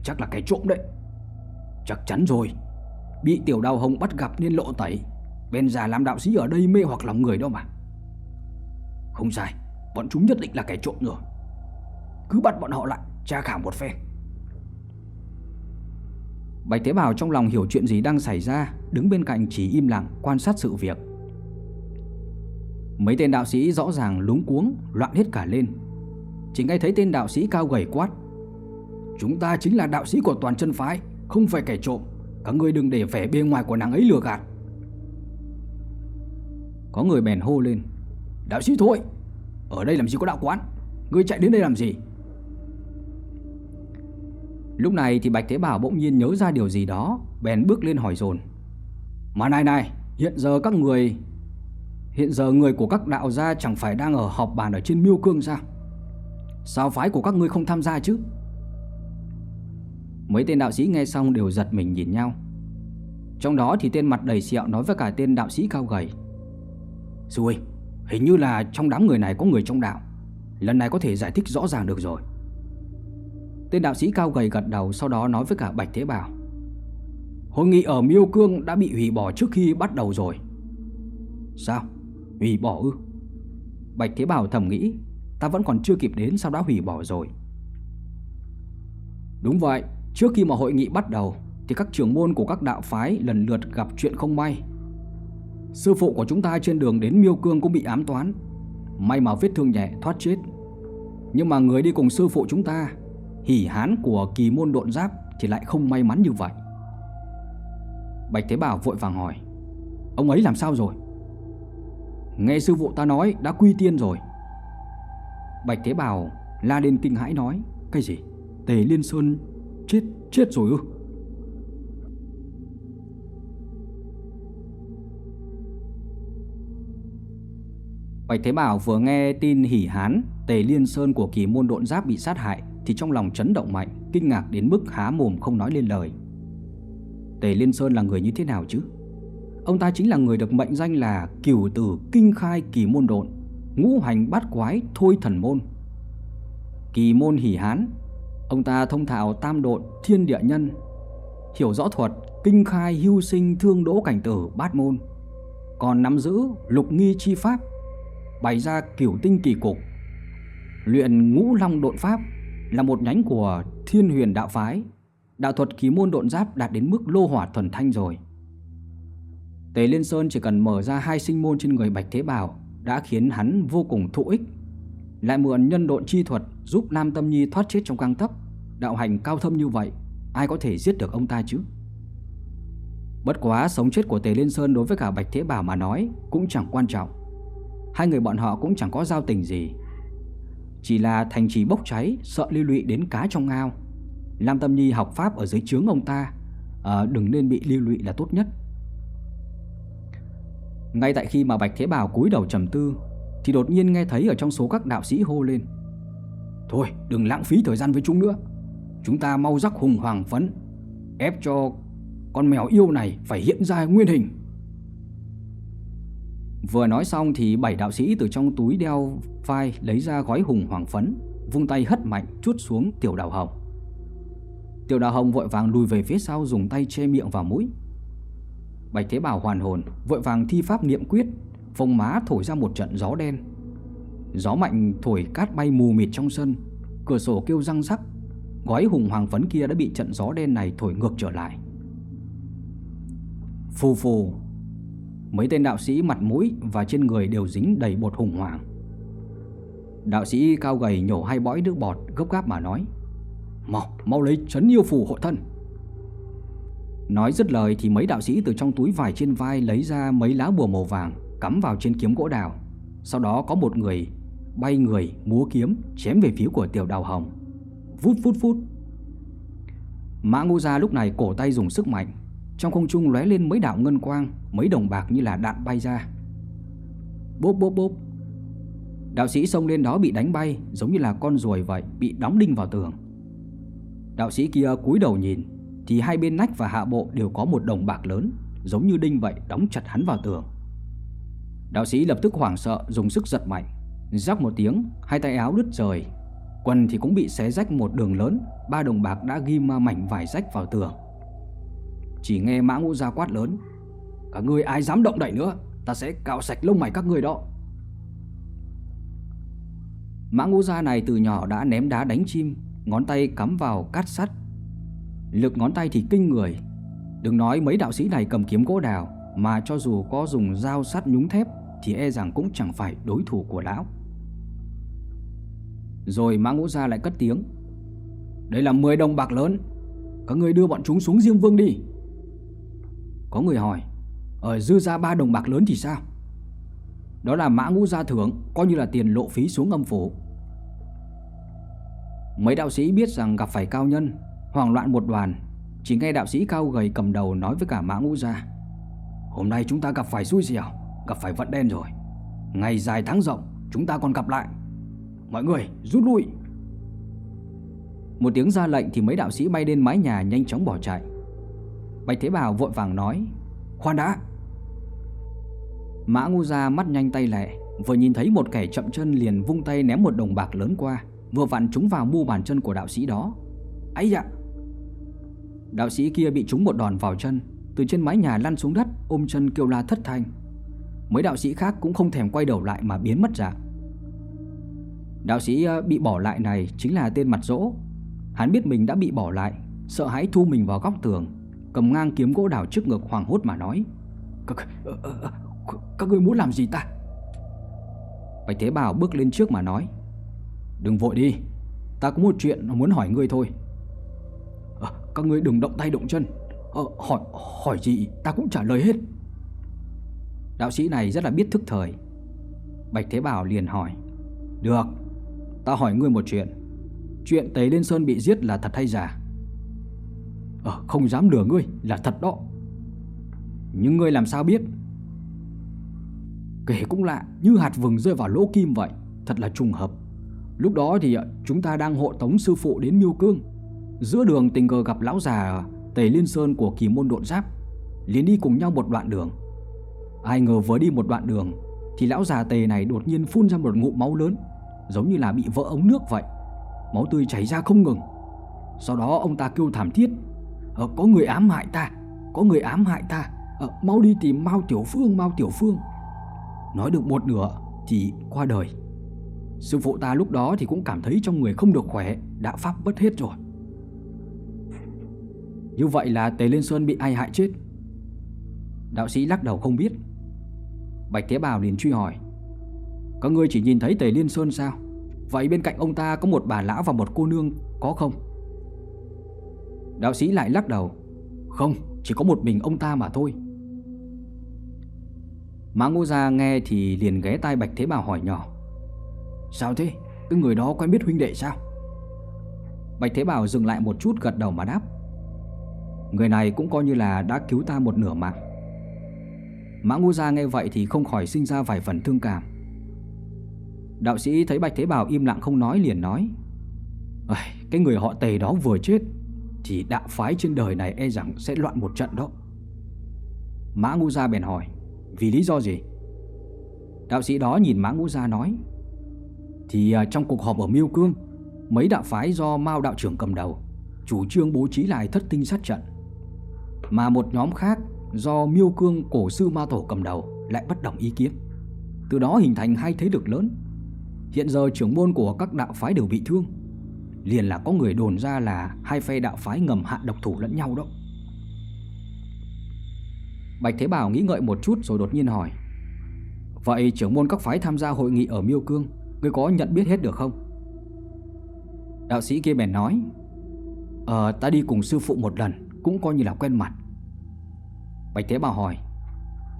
Chắc là cái trộm đấy. Chắc chắn rồi. Bị tiểu đào hồng bắt gặp nên lộ tẩy. Bên già làm đạo sĩ ở đây mê hoặc lòng người đâu mà. Không sai, Bọn chúng nhất định là kẻ trộm rồi. Cứ bắt bọn họ lại, Tra khảo một phen. Bạch Tế Bảo trong lòng hiểu chuyện gì đang xảy ra, Đứng bên cạnh chỉ im lặng, quan sát sự việc. Mấy tên đạo sĩ rõ ràng lúng cuống, Loạn hết cả lên. Chỉ ngay thấy tên đạo sĩ cao gầy quát, Chúng ta chính là đạo sĩ của toàn chân phái, Không phải kẻ trộm. Các ngươi đừng để vẻ bên ngoài của nàng ấy lừa gạt. Có người bèn hô lên, Đạo sĩ thôi Ở đây làm gì có đạo quán? Ngươi chạy đến đây làm gì? Lúc này thì Bạch Thế Bảo bỗng nhiên nhớ ra điều gì đó, Bèn bước lên hỏi dồn. Mà này này, Hiện giờ các người, Hiện giờ người của các đạo gia chẳng phải đang ở họp bàn ở trên miêu cương sao? Sao phái của các ngươi không tham gia chứ? Mấy tên đạo sĩ nghe xong đều giật mình nhìn nhau. Trong đó thì tên mặt đầy sẹo nói với cả tên đạo sĩ cao gầy. Sư huynh Hình như là trong đám người này có người trong đạo. Lần này có thể giải thích rõ ràng được rồi. Tên đạo sĩ cao gầy gật đầu, Sau đó nói với cả Bạch Thế Bảo. Hội nghị ở Miêu Cương đã bị hủy bỏ trước khi bắt đầu rồi. Sao? Hủy bỏ ư? Bạch Thế Bảo thầm nghĩ, Ta vẫn còn chưa kịp đến sao đã hủy bỏ rồi. Đúng vậy, Trước khi mà hội nghị bắt đầu, Thì các trưởng môn của các đạo phái lần lượt gặp chuyện không may. Sư phụ của chúng ta trên đường đến Miêu Cương cũng bị ám toán. May mà vết thương nhẹ, thoát chết. Nhưng mà người đi cùng sư phụ chúng ta Hỉ hán của kỳ môn độn giáp Thì lại không may mắn như vậy. Bạch Thế Bảo vội vàng hỏi, Ông ấy làm sao rồi? Nghe sư phụ ta nói đã quy tiên rồi. Bạch Thế Bảo la lên kinh hãi nói, Cái gì? Tề Liên Sơn chết chết rồi ư? Bạch Thế Bảo vừa nghe tin hỉ hán Tề Liên Sơn của kỳ môn độn giáp bị sát hại thì trong lòng chấn động mạnh, Kinh ngạc đến mức há mồm không nói lên lời. Tề Liên Sơn là người như thế nào chứ? Ông ta chính là người được mệnh danh là Cửu tử kinh khai kỳ môn độn, Ngũ hành bát quái thôi thần môn. Kỳ môn hỉ hán, Ông ta thông thạo tam độn thiên địa nhân, Hiểu rõ thuật kinh khai hưu sinh thương đỗ cảnh tử bát môn. Còn nắm giữ lục nghi chi pháp, Bày ra cửu tinh kỳ cục, Luyện ngũ long độn pháp là một nhánh của thiên huyền đạo phái Đạo thuật khí môn độn giáp đạt đến mức lô hỏa thuần thanh rồi Tề Liên Sơn chỉ cần mở ra hai sinh môn trên người Bạch Thế Bảo đã khiến hắn vô cùng thụ ích. Lại mượn nhân độn chi thuật giúp Nam Tâm Nhi thoát chết trong căng tấc, đạo hành cao thâm như vậy, ai có thể giết được ông ta chứ? Bất quá sống chết của Tề Liên Sơn đối với cả Bạch Thế Bảo mà nói cũng chẳng quan trọng. Hai người bọn họ cũng chẳng có giao tình gì. Chỉ là thành trì bốc cháy, sợ lưu lụy đến cá trong ao. Lam Tâm Nhi học pháp ở dưới trướng ông ta, à, đừng nên bị lưu lụy là tốt nhất. Ngay tại khi mà Bạch Thế Bảo cúi đầu trầm tư Thì đột nhiên nghe thấy ở trong số các đạo sĩ hô lên Thôi đừng lãng phí thời gian với chúng nữa Chúng ta mau rắc hùng hoàng phấn Ép cho con mèo yêu này phải hiện ra nguyên hình Vừa nói xong thì bảy đạo sĩ từ trong túi đeo vai lấy ra gói hùng hoàng phấn Vung tay hất mạnh chút xuống tiểu đào hồng Tiểu đào hồng vội vàng lùi về phía sau dùng tay che miệng vào mũi Bạch Thế Bảo hoàn hồn, vội vàng thi pháp niệm quyết, phồng má thổi ra một trận gió đen. Gió mạnh thổi cát bay mù mịt trong sân, cửa sổ kêu răng rắc, gói hùng hoàng phấn kia đã bị trận gió đen này thổi ngược trở lại. Phù phù, mấy tên đạo sĩ mặt mũi và trên người đều dính đầy bột hùng hoàng. Đạo sĩ cao gầy nhổ hai bõi nước bọt gấp gáp mà nói: "Mau, mau lấy chấn yêu phù hộ thân." Nói dứt lời thì mấy đạo sĩ từ trong túi vải trên vai lấy ra mấy lá bùa màu vàng cắm vào trên kiếm gỗ đào. Sau đó có một người bay người múa kiếm chém về phía của tiểu đào hồng. Vút vút vút. Mã Ngô Gia lúc này cổ tay dùng sức mạnh, trong không trung lóe lên mấy đạo ngân quang, mấy đồng bạc như là đạn bay ra. Bốp bốp bốp. Đạo sĩ xông lên đó bị đánh bay, giống như là con ruồi vậy, bị đóng đinh vào tường. Đạo sĩ kia cúi đầu nhìn, thì hai bên nách và hạ bộ đều có một đồng bạc lớn, giống như đinh vậy đóng chặt hắn vào tường. Đạo sĩ lập tức hoảng sợ dùng sức giật mạnh, rắc một tiếng, hai tay áo đứt rời, quần thì cũng bị xé rách một đường lớn, ba đồng bạc đã ghim mảnh vải rách vào tường. Chỉ nghe Mã Ngũ Gia quát lớn, cả ngươi ai dám động đậy nữa, ta sẽ cạo sạch lông mày các ngươi đó." Mã Ngũ Gia này từ nhỏ đã ném đá đánh chim, ngón tay cắm vào cát sắt. Lực ngón tay thì kinh người. Đừng nói mấy đạo sĩ này cầm kiếm gỗ đào Mà cho dù có dùng dao sắt nhúng thép Thì e rằng cũng chẳng phải đối thủ của lão. Rồi mã ngũ ra lại cất tiếng. Đây là 10 đồng bạc lớn. Các người đưa bọn chúng xuống Diêm Vương đi. Có người hỏi, Ở dư ra ba đồng bạc lớn thì sao? Đó là mã ngũ gia thưởng, Coi như là tiền lộ phí xuống âm phủ. Mấy đạo sĩ biết rằng gặp phải cao nhân, Hoảng loạn một đoàn, Chỉ nghe đạo sĩ cao gầy cầm đầu nói với cả mã ngũ gia, Hôm nay chúng ta gặp phải xui xẻo, Gặp phải vận đen rồi. Ngày dài tháng rộng, Chúng ta còn gặp lại. Mọi người, rút lui. Một tiếng ra lệnh thì mấy đạo sĩ bay lên mái nhà nhanh chóng bỏ chạy. Bạch Thế Bảo vội vàng nói, Khoan đã. Mã ngu gia mắt nhanh tay lẹ, Vừa nhìn thấy một kẻ chậm chân liền vung tay ném một đồng bạc lớn qua, Vừa vặn chúng vào mu bàn chân của đạo sĩ đó. Ấy dạ Đạo sĩ kia bị trúng một đòn vào chân, Từ trên mái nhà lăn xuống đất, Ôm chân kêu la thất thanh. Mấy đạo sĩ khác cũng không thèm quay đầu lại mà biến mất dạng Đạo sĩ ờ, bị bỏ lại này chính là tên mặt rỗ. Hắn biết mình đã bị bỏ lại, Sợ hãi thu mình vào góc tường. Cầm ngang kiếm gỗ đào trước ngực hoàng hốt mà nói Các, ờ, ờ, ờ, các ngươi muốn làm gì ta? Bạch Thế Bảo bước lên trước mà nói Đừng vội đi Ta có một chuyện muốn hỏi ngươi thôi. À, Các ngươi đừng động tay động chân. À, Hỏi hỏi gì ta cũng trả lời hết. Đạo sĩ này rất là biết thức thời. Bạch Thế Bảo liền hỏi Được Ta hỏi ngươi một chuyện. Chuyện Tề Liên Sơn bị giết là thật hay giả? Ờ không dám lừa ngươi, là thật đó. Nhưng ngươi làm sao biết? Kể cũng lạ, Như hạt vừng rơi vào lỗ kim vậy, Thật là trùng hợp. Lúc đó thì ờ, chúng ta đang hộ tống sư phụ đến Miêu Cương. Giữa đường tình cờ gặp lão già ờ, Tề Liên Sơn của kỳ môn độn giáp, liền đi cùng nhau một đoạn đường. Ai ngờ vừa đi một đoạn đường, Thì lão già tề này đột nhiên phun ra một ngụm máu lớn, Giống như là bị vỡ ống nước vậy. Máu tươi chảy ra không ngừng. Sau đó ông ta kêu thảm thiết ờ, Có người ám hại ta Có người ám hại ta. Ờ, Mau đi tìm Mao Tiểu Phương Mao Tiểu Phương. Nói được một nửa thì qua đời. Sư phụ ta lúc đó thì cũng cảm thấy trong người không được khỏe Đã pháp bất hết rồi. Như vậy là Tề Liên Sơn bị ai hại chết? Đạo sĩ lắc đầu không biết. Bạch Thế Bào liền truy hỏi. Các ngươi chỉ nhìn thấy Tề Liên Sơn sao? Vậy bên cạnh ông ta có một bà lão và một cô nương Có không? Đạo sĩ lại lắc đầu. Không, chỉ có một mình ông ta mà thôi. Mã Ngô Gia nghe thì liền ghé tai Bạch Thế Bảo hỏi nhỏ. Sao thế? Cái người đó quen biết huynh đệ sao? Bạch Thế Bảo dừng lại một chút gật đầu mà đáp. Người này cũng coi như là đã cứu ta một nửa mạng. Mã Ngô Gia nghe vậy thì không khỏi sinh ra vài phần thương cảm. Đạo sĩ thấy Bạch Thế Bảo im lặng không nói liền nói. Cái người họ tề đó vừa chết. Thì đạo phái trên đời này e rằng sẽ loạn một trận đó Mã Ngũ Gia bèn hỏi, Vì lý do gì Đạo sĩ đó nhìn Mã Ngũ Gia nói, Thì à, trong cuộc họp ở Miêu Cương, Mấy đạo phái do Mao đạo trưởng cầm đầu, Chủ trương bố trí lại thất tinh sát trận Mà một nhóm khác do Miêu Cương cổ sư Ma Tổ cầm đầu lại bất đồng ý kiến. Từ đó hình thành hai thế lực lớn. Hiện giờ trưởng môn của các đạo phái đều bị thương. Liền là có người đồn ra là hai phe đạo phái ngầm hạ độc thủ lẫn nhau đó. Bạch Thế Bảo nghĩ ngợi một chút rồi đột nhiên hỏi, Vậy trưởng môn các phái tham gia hội nghị ở Miêu Cương, Ngươi có nhận biết hết được không? Đạo sĩ kia bèn nói Ờ ta đi cùng sư phụ một lần, Cũng coi như là quen mặt Bạch Thế Bảo hỏi,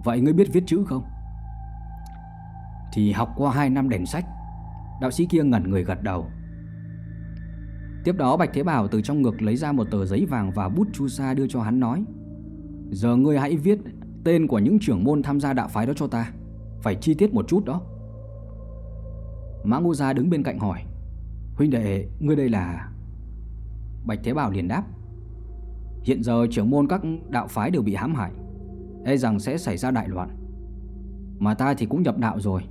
Vậy ngươi biết viết chữ không? Thì học qua 2 năm đèn sách Đạo sĩ kia ngẩn người gật đầu Tiếp đó Bạch Thế Bảo từ trong ngực lấy ra một tờ giấy vàng và bút chu sa đưa cho hắn nói Giờ ngươi hãy viết tên của những trưởng môn tham gia đạo phái đó cho ta Phải chi tiết một chút đó. Mã Ngô Gia đứng bên cạnh hỏi Huynh đệ, ngươi đây là... Bạch Thế Bảo liền đáp Hiện giờ trưởng môn các đạo phái đều bị hãm hại E rằng sẽ xảy ra đại loạn. Mà ta thì cũng nhập đạo rồi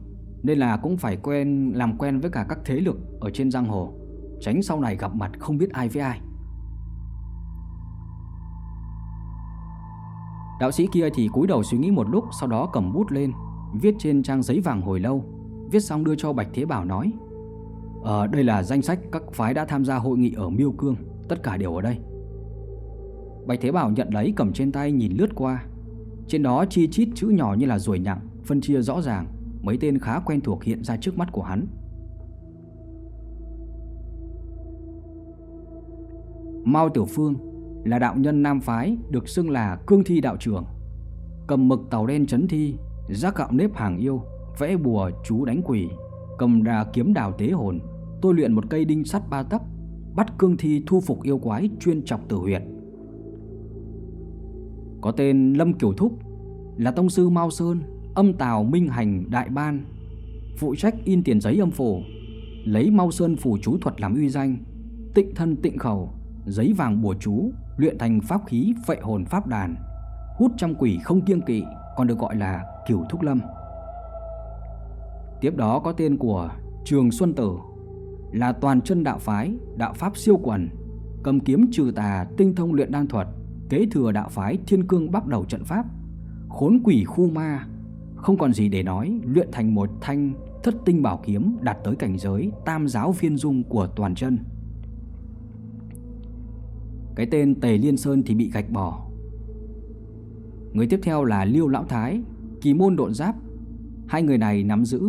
Nên là cũng phải quen làm quen với cả các thế lực ở trên giang hồ. Tránh sau này gặp mặt không biết ai với ai. Đạo sĩ kia thì cúi đầu suy nghĩ một lúc, Sau đó cầm bút lên, Viết trên trang giấy vàng hồi lâu. Viết xong đưa cho Bạch Thế Bảo nói Ờ đây là danh sách các phái đã tham gia hội nghị ở Miêu Cương, Tất cả đều ở đây. Bạch Thế Bảo nhận lấy, cầm trên tay nhìn lướt qua. Trên đó chi chít chữ nhỏ như là ruồi nhặng, Phân chia rõ ràng, Mấy tên khá quen thuộc hiện ra trước mắt của hắn. Mao Tiểu Phương là đạo nhân nam phái được xưng là cương thi đạo trưởng. Cầm mực tàu đen chấn thi, Giác gạo nếp hàng yêu, Vẽ bùa chú đánh quỷ, Cầm ra kiếm đào tế hồn, Tôi luyện một cây đinh sắt ba tấc, Bắt cương thi thu phục yêu quái chuyên chọc tử huyệt. Có tên Lâm kiểu Thúc, Là tông sư Mao Sơn, Âm Tào Minh Hành Đại Ban, Phụ trách in tiền giấy âm phổ, Lấy Mao Sơn phù chú thuật làm uy danh, Tịnh thân tịnh khẩu Giấy vàng bùa chú Luyện thành pháp khí phệ hồn pháp đàn Hút trăm quỷ không kiêng kỵ Còn được gọi là Kiều Thúc Lâm Tiếp đó có tên của Trường Xuân Tử Là toàn chân đạo phái Đạo pháp siêu quần cầm kiếm trừ tà, tinh thông luyện đan thuật, kế thừa đạo phái Thiên Cương bắt đầu trận pháp, khốn quỷ khu ma, không còn gì để nói, luyện thành một thanh thất tinh bảo kiếm đạt tới cảnh giới tam giáo phiên dung của toàn chân. Cái tên Tề Liên Sơn thì bị gạch bỏ. Người tiếp theo là Liêu Lão Thái, kỳ môn độn giáp. Hai người này nắm giữ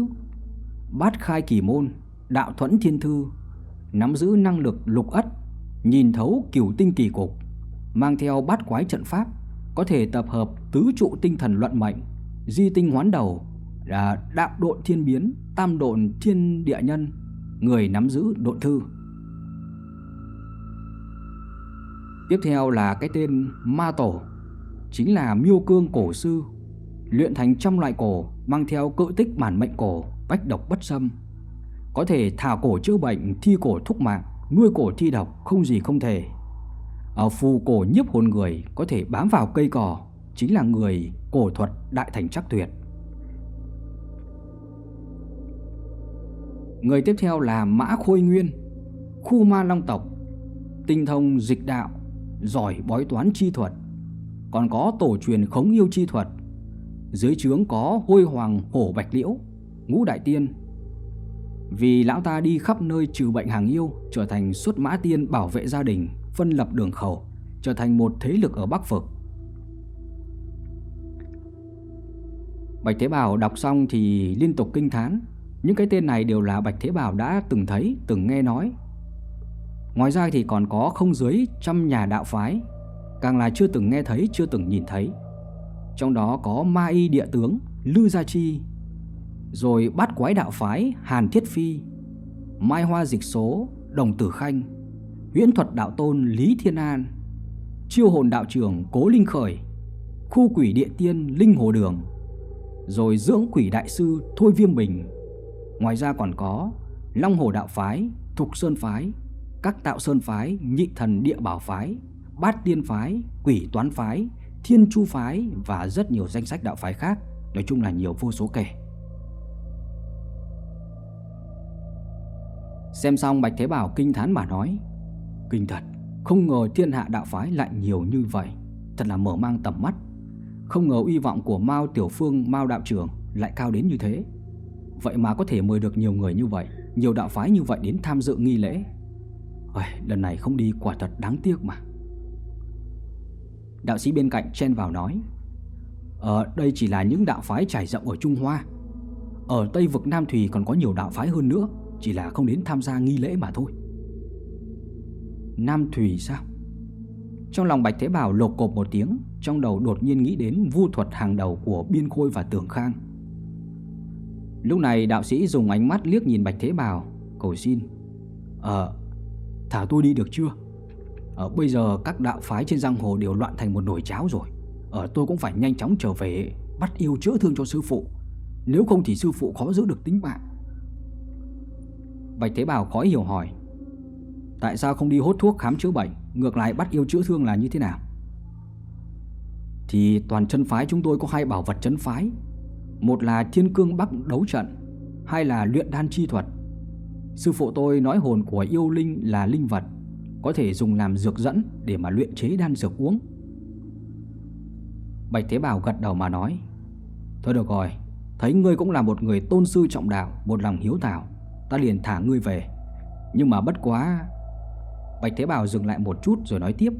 bát khai kỳ môn, đạo thuẫn thiên thư, nắm giữ năng lực lục ất, nhìn thấu cửu tinh kỳ cục, mang theo bát quái trận pháp, có thể tập hợp tứ trụ tinh thần luận mệnh, di tinh hoán đầu, là đạo độn thiên biến, tam độn thiên địa nhân, người nắm giữ độn thư. Tiếp theo là cái tên Ma Tổ, chính là miêu cương cổ sư, luyện thành trăm loại cổ, mang theo cự tích bản mệnh cổ, bách độc bất xâm. Có thể thả cổ chữa bệnh, thi cổ thúc mạng, nuôi cổ thi độc, không gì không thể. Ở phù cổ nhiếp hồn người có thể bám vào cây cỏ, chính là người cổ thuật đại thành chắc tuyệt. Người tiếp theo là Mã Khôi Nguyên, khu ma long tộc, tinh thông dịch đạo, giỏi bói toán chi thuật, còn có tổ truyền khống yêu chi thuật. Dưới trướng có hôi hoàng hổ bạch liễu, ngũ đại tiên. Vì lão ta đi khắp nơi trừ bệnh hàng yêu, trở thành xuất mã tiên bảo vệ gia đình, phân lập đường khẩu, trở thành một thế lực ở Bắc Phực. Bạch Thế Bảo đọc xong thì liên tục kinh thán những cái tên này đều là Bạch Thế Bảo đã từng thấy, từng nghe nói. Ngoài ra thì còn có không dưới trăm nhà đạo phái, càng là chưa từng nghe thấy, chưa từng nhìn thấy. Trong đó có Ma Y Địa Tướng, Lư Gia Chi, rồi Bát Quái Đạo Phái, Hàn Thiết Phi, Mai Hoa Dịch Số, Đồng Tử Khanh, Huyễn Thuật Đạo Tôn Lý Thiên An, Chiêu Hồn Đạo Trưởng Cố Linh Khởi, Khu Quỷ Địa Tiên Linh Hồ Đường, rồi Dưỡng Quỷ Đại Sư Thôi Viêm Bình, Ngoài ra còn có Long Hồ Đạo Phái, Thục Sơn Phái, các tạo Sơn Phái, Nhị Thần Địa Bảo Phái, Bát Tiên Phái, Quỷ Toán Phái, Thiên Chu Phái và rất nhiều danh sách đạo phái khác. Nói chung là nhiều vô số kể. Xem xong Bạch Thế Bảo kinh thán mà nói Kinh thật, không ngờ thiên hạ đạo phái lại nhiều như vậy Thật là mở mang tầm mắt Không ngờ uy vọng của Mao Tiểu Phương, Mao Đạo trưởng lại cao đến như thế Vậy mà có thể mời được nhiều người như vậy Nhiều đạo phái như vậy đến tham dự nghi lễ Ôi, Lần này không đi quả thật đáng tiếc mà. Đạo sĩ bên cạnh chen vào nói Ở đây chỉ là những đạo phái trải rộng ở Trung Hoa. Ở Tây vực Nam Thùy còn có nhiều đạo phái hơn nữa Chỉ là không đến tham gia nghi lễ mà thôi. Nam Thùy sao? Trong lòng Bạch Thế Bảo lột cộp một tiếng Trong đầu đột nhiên nghĩ đến vu thuật hàng đầu của Biên Khôi và tường Khang. Lúc này đạo sĩ dùng ánh mắt liếc nhìn Bạch Thế Bảo Cầu xin Ờ Thả tôi đi được chưa? Ở bây giờ các đạo phái trên giang hồ đều loạn thành một nồi cháo rồi. Ở tôi cũng phải nhanh chóng trở về Bắt yêu chữa thương cho sư phụ. Nếu không thì sư phụ khó giữ được tính mạng. Bạch Thế bảo khó hiểu hỏi, Tại sao không đi hốt thuốc khám chữa bệnh, Ngược lại bắt yêu chữa thương là như thế nào? Thì toàn chân phái chúng tôi có hai bảo vật chân phái. Một là thiên cương bắc đấu trận, Hai là luyện đan chi thuật. Sư phụ tôi nói hồn của yêu linh là linh vật, Có thể dùng làm dược dẫn Để mà luyện chế đan dược uống. Bạch Thế Bảo gật đầu mà nói, Thôi được rồi, Thấy ngươi cũng là một người tôn sư trọng đạo, Một lòng hiếu thảo, Ta liền thả ngươi về. Nhưng mà bất quá, Bạch Thế Bảo dừng lại một chút rồi nói tiếp,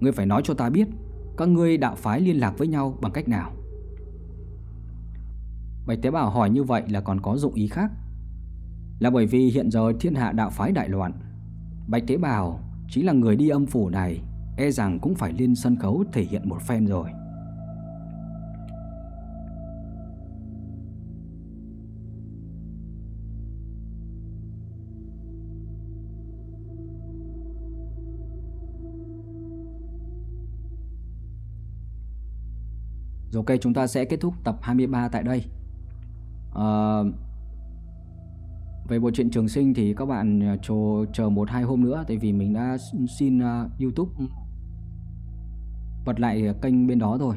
Ngươi phải nói cho ta biết, Các ngươi đạo phái liên lạc với nhau bằng cách nào? Bạch thế Bảo hỏi như vậy là còn có dụng ý khác. Là bởi vì hiện giờ thiên hạ đạo phái đại loạn. Bạch thế Bảo chính là người đi âm phủ này E rằng cũng phải lên sân khấu thể hiện một phen rồi. Rồi ok chúng ta sẽ kết thúc tập 23 tại đây. À, về bộ truyện trường sinh thì các bạn à, chờ chờ một hai hôm nữa tại vì mình đã xin uh, YouTube bật lại à, kênh bên đó rồi.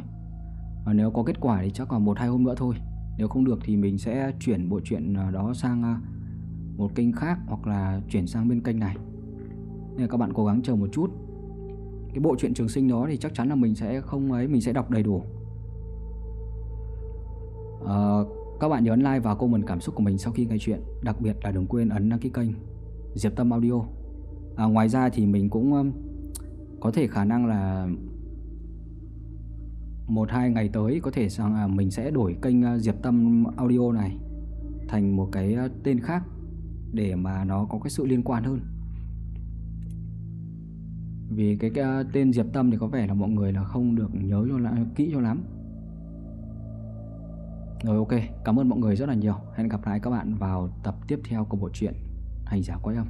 Và nếu có kết quả thì chắc còn một hai hôm nữa thôi. Nếu không được thì mình sẽ chuyển bộ truyện đó sang uh, một kênh khác hoặc là chuyển sang bên kênh này. Nên các bạn cố gắng chờ một chút. Cái bộ truyện trường sinh đó thì chắc chắn là mình sẽ không ấy mình sẽ đọc đầy đủ. Uh, các bạn nhớ ấn like và comment cảm xúc của mình sau khi nghe chuyện đặc biệt là đừng quên ấn đăng ký kênh. Diệp Tâm Audio. À, ngoài ra thì mình cũng um, có thể khả năng là một hai ngày tới có thể rằng là mình sẽ đổi kênh à, Diệp Tâm Audio này thành một cái à, tên khác để mà nó có cái sự liên quan hơn. Vì cái, cái à, tên Diệp Tâm thì có vẻ là mọi người là không được nhớ cho là kỹ cho lắm rồi, ok. Cảm ơn mọi người rất là nhiều. Hẹn gặp lại các bạn vào tập tiếp theo của bộ truyện hành giả quái âm.